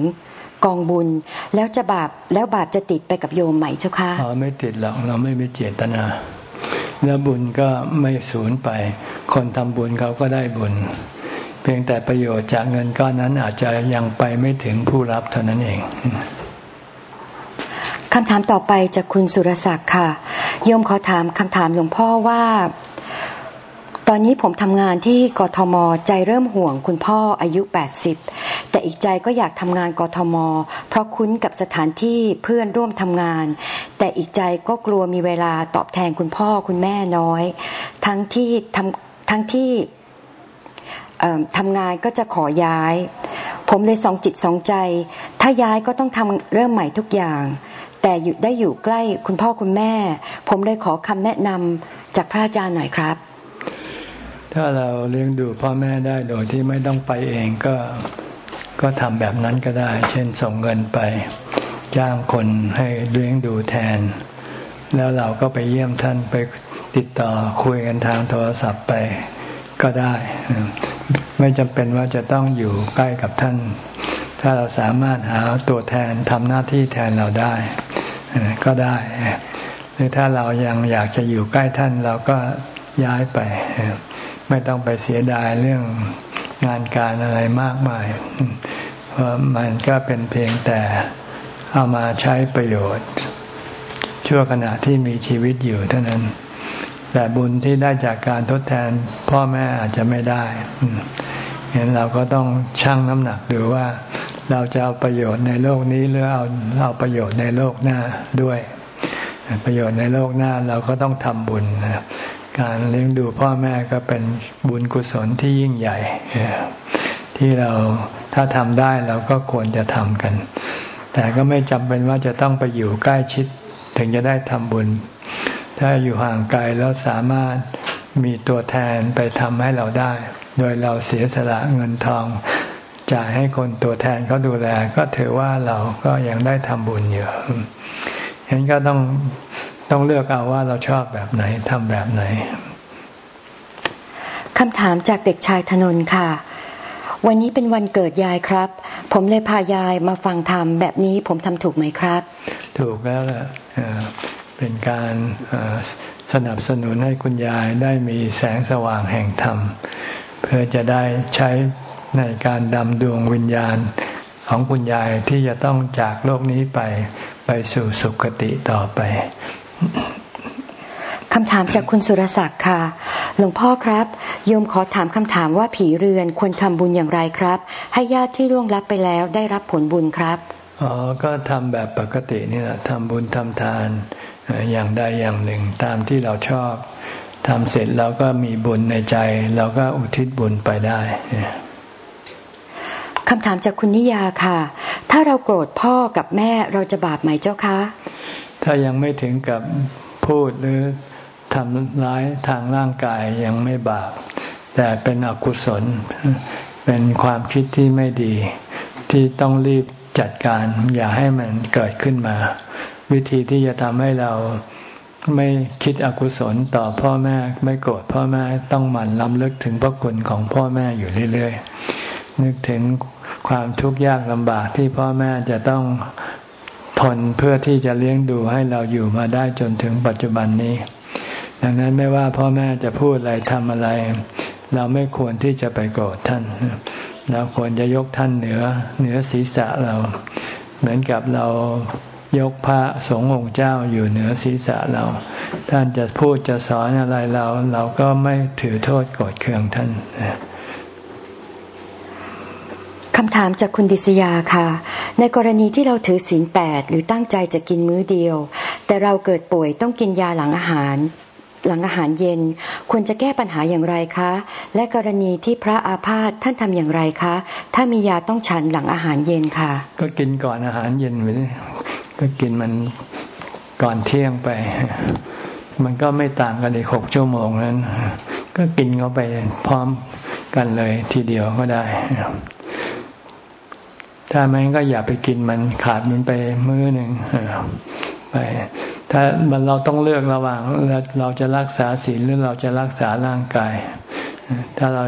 กองบุญ แล้วจะบาปแล้วบาปจะติดไปกับโยมไหมเจ้าคะอ๋อไม่ติดหรอกเราไม่มีเจตนา แล้วบุญก็ไม่สูญไป คนทำบุญเขาก็ได้บุญ เพียงแต่ประโยชน์จากเงินก้อนนั้นอาจจะยังไปไม่ถึงผู้รับเท่านั้นเอง คำถามต่อไปจากคุณสุรศักดิ์ค่ะโยมขอถามคำถามหลวงพ่อว่า ตอนนี้ผมทำงานที่กทมใจเริ่มห่วงคุณพ่ออายุ 80 แต่อีกใจก็อยากทำงานกทม เพราะคุ้นกับสถานที่เพื่อนร่วมทำงาน แต่อีกใจก็กลัวมีเวลาตอบแทนคุณพ่อคุณแม่น้อย ทั้งที่ทำทั้งที่ทำงานก็จะขอย้าย ผมเลยสองจิตสองใจ ถ้าย้ายก็ต้องทำเริ่มใหม่ทุกอย่าง แต่อยู่ได้อยู่ใกล้คุณพ่อคุณแม่ ผมเลยขอคำแนะนำจากพระอาจารย์หน่อยครับ ถ้าเราเลี้ยงดูพ่อแม่ได้โดยที่ไม่ต้องไปเองก็ก็ทำแบบนั้นก็ได้ เช่นส่งเงินไป จ้างคนให้เลี้ยงดูแทน แล้วเราก็ไปเยี่ยมท่านไปติดต่อคุยกันทางโทรศัพท์ไปก็ได้ ไม่จำเป็นว่าจะต้องอยู่ใกล้กับท่าน ถ้าเราสามารถหาตัวแทนทำหน้าที่แทนเราได้ ก็ได้ หรือถ้าเรายังอยากจะอยู่ใกล้ท่านเราก็ย้ายไป ไม่ต้องไปเสียดายเรื่องงานการอะไรมากมาย เพราะมันก็เป็นเพียงแต่เอามาใช้ประโยชน์ชั่วขณะที่มีชีวิตอยู่เท่านั้น แต่บุญที่ได้จากการทดแทนพ่อแม่อาจจะไม่ได้เห็นเราก็ต้องชั่งน้ำหนักดูว่า เราจะเอาประโยชน์ในโลกนี้หรือเอาเอาประโยชน์ในโลกหน้าด้วย ประโยชน์ในโลกหน้าเราก็ต้องทำบุญการเลี้ยงดูพ่อแม่ก็เป็นบุญกุศลที่ยิ่งใหญ่ ที่เราถ้าทำได้เราก็ควรจะทำกัน แต่ก็ไม่จำเป็นว่าจะต้องไปอยู่ใกล้ชิดถึงจะได้ทำบุญ ถ้าอยู่ห่างไกลแล้วสามารถมีตัวแทนไปทำให้เราได้ โดยเราเสียสละเงินทอง จ่ายให้คนตัวแทนเขาดูแล ก็ถือว่าเราก็ยังได้ทำบุญอยู่ฉะนั้นก็ต้องต้องเลือกเอาว่าเราชอบแบบไหนทำแบบไหนคำถามจากเด็กชายธนนค่ะ วันนี้เป็นวันเกิดยายครับ ผมเลยพายายมาฟังธรรมแบบนี้ผมทำถูกไหมครับ ถูกแล้วแหละเป็นการสนับสนุนให้คุณยายได้มีแสงสว่างแห่งธรรม เพื่อจะได้ใช้ ในการดำดวงวิญญาณของคุณยายที่จะต้องจากโลกนี้ไปไปสู่สุคติต่อไปคำถามจากคุณสุรศักดิ์ค่ะ หลวงพ่อครับ โยมขอถามคำถามว่าผีเรือนควรทำบุญอย่างไรครับ ให้ญาติที่ล่วงลับไปแล้วได้รับผลบุญครับ อ๋อ ก็ทำแบบปกตินี่แหละทำบุญทำทานอย่างใดอย่างหนึ่งตามที่เราชอบทำเสร็จเราก็มีบุญในใจ เราก็อุทิศบุญไปได้ คำถามจากคุณนิยาค่ะ ถ้าเราโกรธพ่อกับแม่เราจะบาปไหมเจ้าคะ ถ้ายังไม่ถึงกับพูดหรือทำร้ายทางร่างกายยังไม่บาป แต่เป็นอกุศล เป็นความคิดที่ไม่ดี ที่ต้องรีบจัดการ อย่าให้มันเกิดขึ้นมา วิธีที่จะทำให้เราไม่คิดอกุศลต่อพ่อแม่ ไม่โกรธพ่อแม่ต้องหมั่นล้ำลึกถึงพระคุณของพ่อแม่อยู่เรื่อยๆนึกถึง ความทุกข์ยากลำบากที่พ่อแม่จะต้องทนเพื่อที่จะเลี้ยงดูให้เราอยู่มาได้จนถึงปัจจุบันนี้ ดังนั้นไม่ว่าพ่อแม่จะพูดอะไรทำอะไร เราไม่ควรที่จะไปโกรธท่าน เราควรจะยกท่านเหนือเหนือศีรษะเรา เหมือนกับเรายกพระสงฆ์องค์เจ้าอยู่เหนือศีรษะเรา ท่านจะพูดจะสอนอะไรเรา เราก็ไม่ถือโทษโกรธเคืองท่าน คำถามจากคุณดิษยาค่ะ ในกรณีที่เราถือศีลแปดหรือตั้งใจจะกินมื้อเดียว แต่เราเกิดป่วยต้องกินยาหลังอาหาร หลังอาหารเย็น ควรจะแก้ปัญหาอย่างไรคะ และกรณีที่พระอาพาธท่านทำอย่างไรคะ ถ้ามียาต้องฉันหลังอาหารเย็นค่ะ ก็กินก่อนอาหารเย็นไปก็กินมันก่อนเที่ยงไป มันก็ไม่ต่างกันอีกหกชั่วโมงนั้น ก็กินเข้าไปพร้อมกันเลยทีเดียวก็ได้ ถ้าไม่ก็อย่าไปกินมันขาดมันไปมื้อหนึ่งไป ถ้ามันเราต้องเลือกระหว่างเราจะรักษาศีลหรือเราจะรักษาร่างกาย ถ้าเรา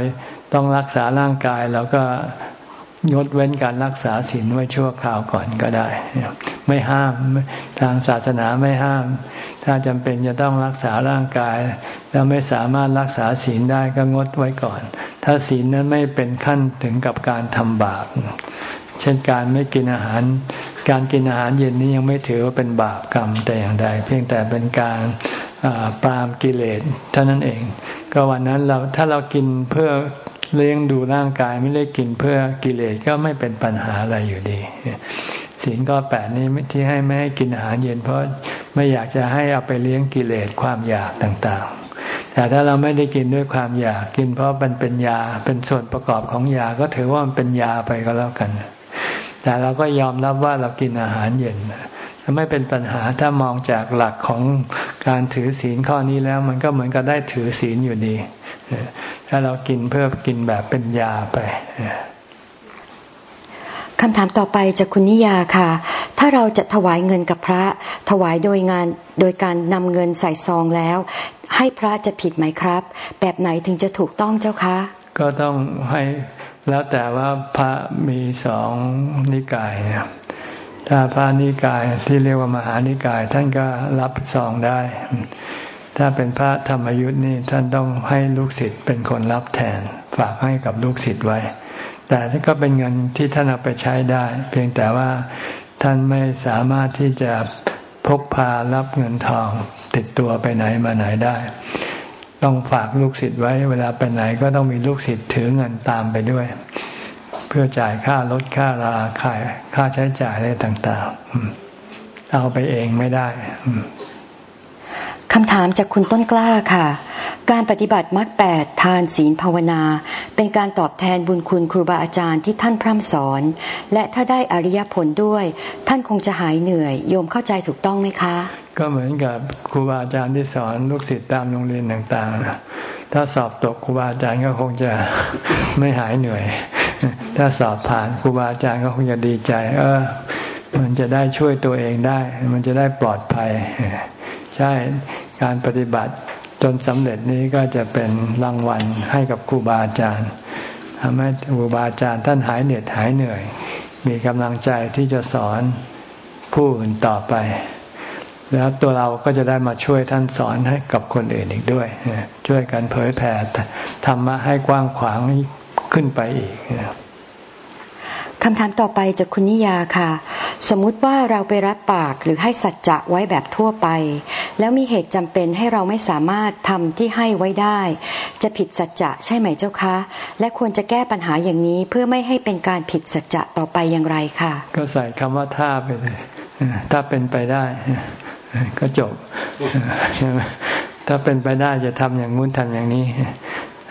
ต้องรักษาร่างกายเราก็งดเว้นการรักษาศีลไว้ชั่วคราวก่อนก็ได้ ไม่ห้ามทางศาสนาไม่ห้าม ถ้าจำเป็นจะต้องรักษาร่างกาย แล้วไม่สามารถรักษาศีลได้ก็งดไว้ก่อน ถ้าศีลนั้นไม่เป็นขั้นถึงกับการทำบาป เช่นการไม่กินอาหาร การกินอาหารเย็นนี้ยังไม่ถือว่าเป็นบาปกรรมแต่อย่างใด เพียงแต่เป็นการปรามกิเลสเท่านั้นเอง ก็วันนั้นเราถ้าเรากินเพื่อเลี้ยงดูร่างกายไม่ได้กินเพื่อกิเลสก็ไม่เป็นปัญหาอะไรอยู่ดีศีลก็แปดนี้ที่ให้ไม่ให้กินอาหารเย็น เพราะไม่อยากจะให้เอาไปเลี้ยงกิเลสความอยากต่างๆ แต่ถ้าเราไม่ได้กินด้วยความอยากกินเพราะมันเป็นยาเป็นส่วนประกอบของยาก็ถือว่ามันเป็นยาไปก็แล้วกัน แต่เราก็ยอมรับว่าเรากินอาหารเย็นไม่เป็นปัญหาถ้ามองจากหลักของการถือศีลข้อนี้แล้ว มันก็เหมือนกับได้ถือศีลอยู่ดี ถ้าเรากินเพื่อกินแบบเป็นยาไปคำถามต่อไปจากคุณนิยาค่ะ ถ้าเราจะถวายเงินกับพระ ถวายโดยงานโดยการนำเงินใส่ซองแล้ว ให้พระจะผิดไหมครับ แบบไหนถึงจะถูกต้องเจ้าคะ ก็ต้องให้ แล้วแต่ว่าพระมีสองนิกายเนะถ้าพระนิกายที่เรียกว่ามหานิกาย ท่านก็รับซองได้ ถ้าเป็นพระธรรมยุทธ์นี่ท่านต้องให้ลูกศิษย์เป็นคนรับแทน ฝากให้กับลูกศิษย์ไว้ แต่ท่านก็เป็นเงินที่ท่านเอาไปใช้ได้ เพียงแต่ว่าท่านไม่สามารถที่จะพกพารับเงินทอง ติดตัวไปไหนมาไหนได้ ต้องฝากลูกศิษย์ไว้ เวลาไปไหนก็ต้องมีลูกศิษย์ถือเงินตามไปด้วย เพื่อจ่ายค่ารถค่าราค่าค่าใช้จ่ายอะไรต่าง ๆ เอาไปเองไม่ได้ คำถามจากคุณต้นกล้าค่ะ การปฏิบัติมรรคแปดทานศีลภาวนา เป็นการตอบแทนบุญคุณครูบาอาจารย์ที่ท่านพร่ำสอน และถ้าได้อริยผลด้วย ท่านคงจะหายเหนื่อย โยมเข้าใจถูกต้องไหมคะ ก็เหมือนกับครูบาอาจารย์ที่สอนลูกศิษย์ตามโรงเรียนต่างๆ ถ้าสอบตกครูบาอาจารย์ก็คงจะไม่หายเหนื่อย ถ้าสอบผ่านครูบาอาจารย์ก็คงจะดีใจ เออ มันจะได้ช่วยตัวเองได้ มันจะได้ปลอดภัย ใช่การปฏิบัติจนสำเร็จนี้ก็จะเป็นรางวัลให้กับครูบาอาจารย์ทำให้ครูบาอาจารย์ท่านหายเหนื่อยหายเหนื่อย มีกำลังใจที่จะสอนผู้อื่นต่อไป แล้วตัวเราก็จะได้มาช่วยท่านสอนให้กับคนอื่นอีกด้วย ช่วยกันเผยแผ่ธรรมะให้กว้างขวางขึ้นไปอีกค คำถามต่อไปจากคุณนิยาค่ะ สมมุติว่าเราไปรับปากหรือให้สัจจะไว้แบบทั่วไป แล้วมีเหตุจำเป็นให้เราไม่สามารถทำที่ให้ไว้ได้ จะผิดสัจจะใช่ไหมเจ้าคะ และควรจะแก้ปัญหาอย่างนี้เพื่อไม่ให้เป็นการผิดสัจจะต่อไปอย่างไรค่ะ ก็ใส่คำว่าถ้าไปเลยถ้าเป็นไปได้ก็จบใช่ไหมถ้าเป็นไปได้จะทำอย่างงู้นทำอย่างนี้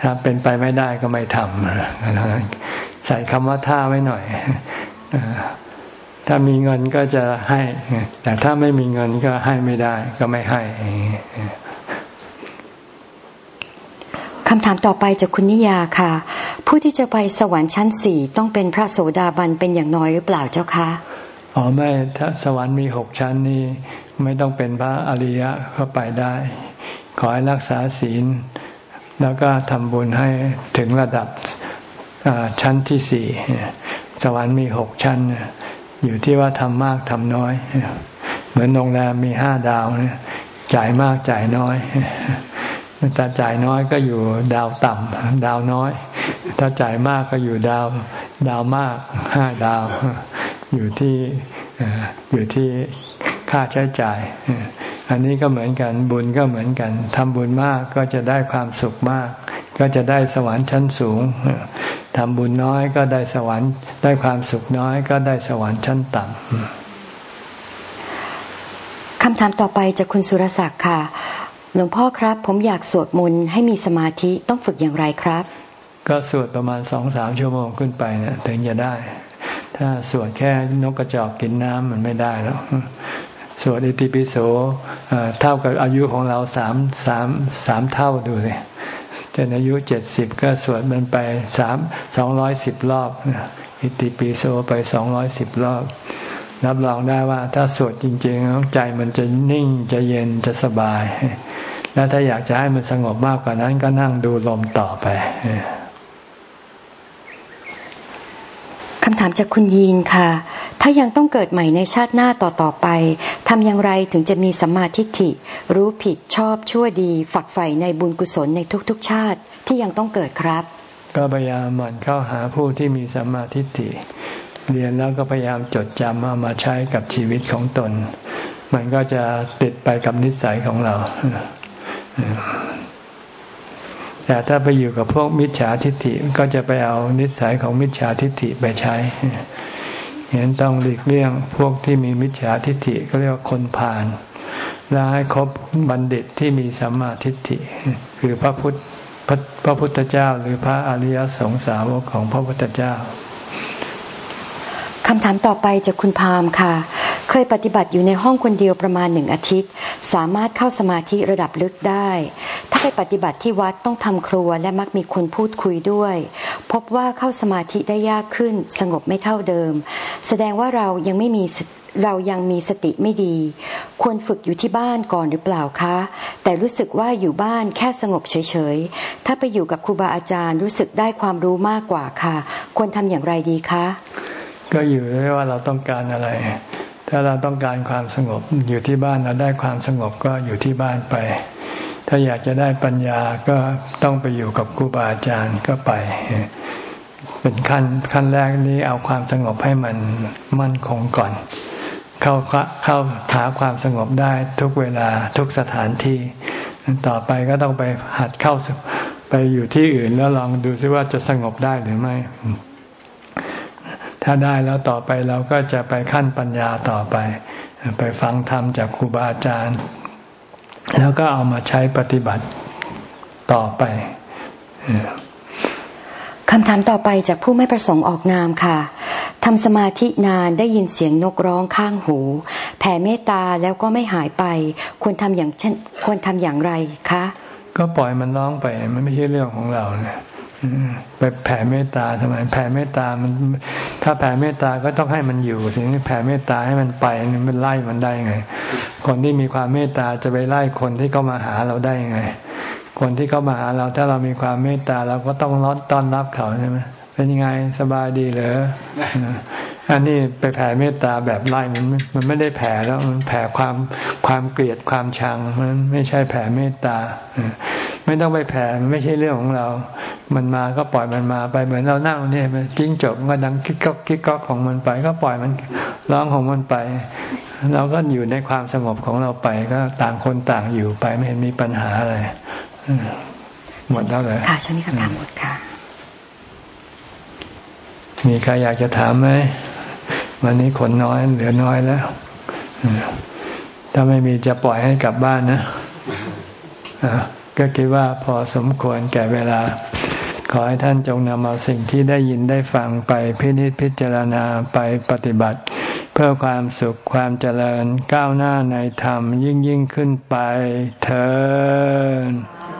ถ้าเป็นไปไม่ได้ก็ไม่ทำ ใส่คำว่าท่าไว้หน่อยถ้ามีเงินก็จะให้ แต่ถ้าไม่มีเงินก็ให้ไม่ได้ ก็ไม่ให้คำถามต่อไปจากคุณนิยาค่ะ ผู้ที่จะไปสวรรค์ชั้นสี่ต้องเป็นพระโสดาบันเป็นอย่างน้อยหรือเปล่าเจ้าคะอ๋อไม่ถ้าสวรรค์มีหกชั้นนี่ไม่ต้องเป็นพระอริยะเข้าไปได้ ขอให้รักษาศีล แล้วก็ทำบุญให้ถึงระดับ ชั้นที่สี่สวรรค์มีหกชั้น อยู่ที่ว่าทำมากทำน้อย เหมือนโรงแรมมีห้าดาวจ่ายมากจ่ายน้อยถ้าจ่ายน้อยก็อยู่ดาวต่ำดาวน้อย ถ้าจ่ายมากก็อยู่ดาวดาวมากห้าดาว อยู่ที่อยู่ที่ค่าใช้จ่าย อันนี้ก็เหมือนกันบุญก็เหมือนกันทำบุญมากก็จะได้ความสุขมาก ก็จะได้สวรรค์ชั้นสูงทำบุญน้อยก็ได้สวรรค์ได้ความสุขน้อยก็ได้สวรรค์ชั้นต่ำคำถามต่อไปจากคุณสุรศักดิ์ค่ะ หลวงพ่อครับ ผมอยากสวดมนต์ให้มีสมาธิต้องฝึกอย่างไรครับ ก็สวดประมาณสองสามชั่วโมงขึ้นไปเนะถึงจะได้ ถ้าสวดแค่นกกระจอกกินน้ำมันไม่ได้แล้วสวดอิติปิโสเท่ากับอายุของเราสามสามสามเท่าดูเลย จนอายุเจ็ดสิบก็สวดมันไปสามสองร้อยสิบรอบอิติปิโสไปสองร้อยสิบรอบรับรองได้ว่าถ้าสวดจริงๆใจมันจะนิ่งจะเย็นจะสบาย แล้วถ้าอยากจะให้มันสงบมากกว่านั้นก็นั่งดูลมต่อไป คำถามจากคุณยีนค่ะ ถ้ายังต้องเกิดใหม่ในชาติหน้าต่อต่อไป ทำอย่างไรถึงจะมีสัมมาทิฏฐิ รู้ผิดชอบชั่วดี ฝักใฝ่ในบุญกุศลในทุกๆ ชาติที่ยังต้องเกิดครับ ก็พยายามหมั่นเข้าหาผู้ที่มีสัมมาทิฏฐิ เรียนแล้วก็พยายามจดจำเอามาใช้กับชีวิตของตน มันก็จะติดไปกับนิสัยของเรา แต่ถ้าไปอยู่กับพวกมิจฉาทิฏฐิก็จะไปเอานิสัยของมิจฉาทิฏฐิไปใช้เห็นต้องหลีกเลี่ยงพวกที่มีมิจฉาทิฏฐิก็เรียกว่าคนผ่าน และให้คบบัณฑิตที่มีสัมมาทิฏฐิ คือพระพุทธพระพุทธเจ้า หรือพระอริยสงสาวกของพระพุทธเจ้า คำถามต่อไปจากคุณพามค่ะ เคยปฏิบัติอยู่ในห้องคนเดียวประมาณหนึ่งอาทิตย์ สามารถเข้าสมาธิระดับลึกได้ ถ้าไปปฏิบัติที่วัดต้องทำครัวและมักมีคนพูดคุยด้วย พบว่าเข้าสมาธิได้ยากขึ้น สงบไม่เท่าเดิม แสดงว่าเรายังไม่มีเรายังมีสติไม่ดี ควรฝึกอยู่ที่บ้านก่อนหรือเปล่าคะ แต่รู้สึกว่าอยู่บ้านแค่สงบเฉยๆ ถ้าไปอยู่กับครูบาอาจารย์รู้สึกได้ความรู้มากกว่าค่ะ ควรทำอย่างไรดีคะ ก็อยู่ที่ว่าเราต้องการอะไร ถ้าเราต้องการความสงบอยู่ที่บ้านเราได้ความสงบก็อยู่ที่บ้านไป ถ้าอยากจะได้ปัญญาก็ต้องไปอยู่กับครูบาอาจารย์ก็ไป เป็นขั้นขั้นแรกนี้เอาความสงบให้มันมั่นคงก่อน เข้าเข้าหาความสงบได้ทุกเวลาทุกสถานที่ ต่อไปก็ต้องไปหัดเข้าไปอยู่ที่อื่นแล้วลองดูซิว่าจะสงบได้หรือไม่ ถ้าได้แล้วต่อไปเราก็จะไปขั้นปัญญาต่อไป ไปฟังธรรมจากครูบาอาจารย์ แล้วก็เอามาใช้ปฏิบัติต่อไปคำถามต่อไปจากผู้ไม่ประสงค์ออกนามค่ะทำสมาธินานได้ยินเสียงนกร้องข้างหู แผ่เมตตาแล้วก็ไม่หายไป ควรทำอย่างเช่น ควรทำอย่างไรคะ ก็ปล่อยมันร้องไป มันไม่ใช่เรื่องของเราเนี่ย ไปแผ่เมตตาทำไมแผ่เมตตามันถ้าแผ่เมตตาก็ต้องให้มันอยู่สิ่งที่แผ่เมตตาให้มันไปมันไล่มันได้ไง คนที่มีความเมตตาจะไปไล่คนที่เขามาหาเราได้ไง คนที่เขามาหาเราถ้าเรามีความเมตตาเราก็ต้องรต้อนรับเขาใช่ไหม เป็นยังไงสบายดีเหรออันนี้ไปแผ่เมตตาแบบไล่มันมันไม่ได้แผ่แล้วมันแผ่ความความเกลียดความชังมันไม่ใช่แผ่เมตตาไม่ต้องไปแผ่มันไม่ใช่เรื่องของเรา มันมาก็ปล่อยมันมาไปเหมือนเรานั่งเนี่ยจิ้งจบก็ดังกิ๊กก๊อกกิ๊กก๊อกของมันไป ก็ปล่อยมันร้องของมันไป เราก็อยู่ในความสงบของเราไป ก็ต่างคนต่างอยู่ไปไม่เห็นมีปัญหาอะไรหมดแล้วเลยค่ะช่วงนี้คำถามหมดค่ะ มีใครอยากจะถามไหมวันนี้คนน้อยเหลือน้อยแล้วถ้าไม่มีจะปล่อยให้กลับบ้านนะก็คิดว่าพอสมควรแก่เวลา ขอให้ท่านจงนำเอาสิ่งที่ได้ยินได้ฟังไปพินิจพิจารณาไปปฏิบัติ เพื่อความสุขความเจริญก้าวหน้าในธรรมยิ่งยิ่งขึ้นไปเธอ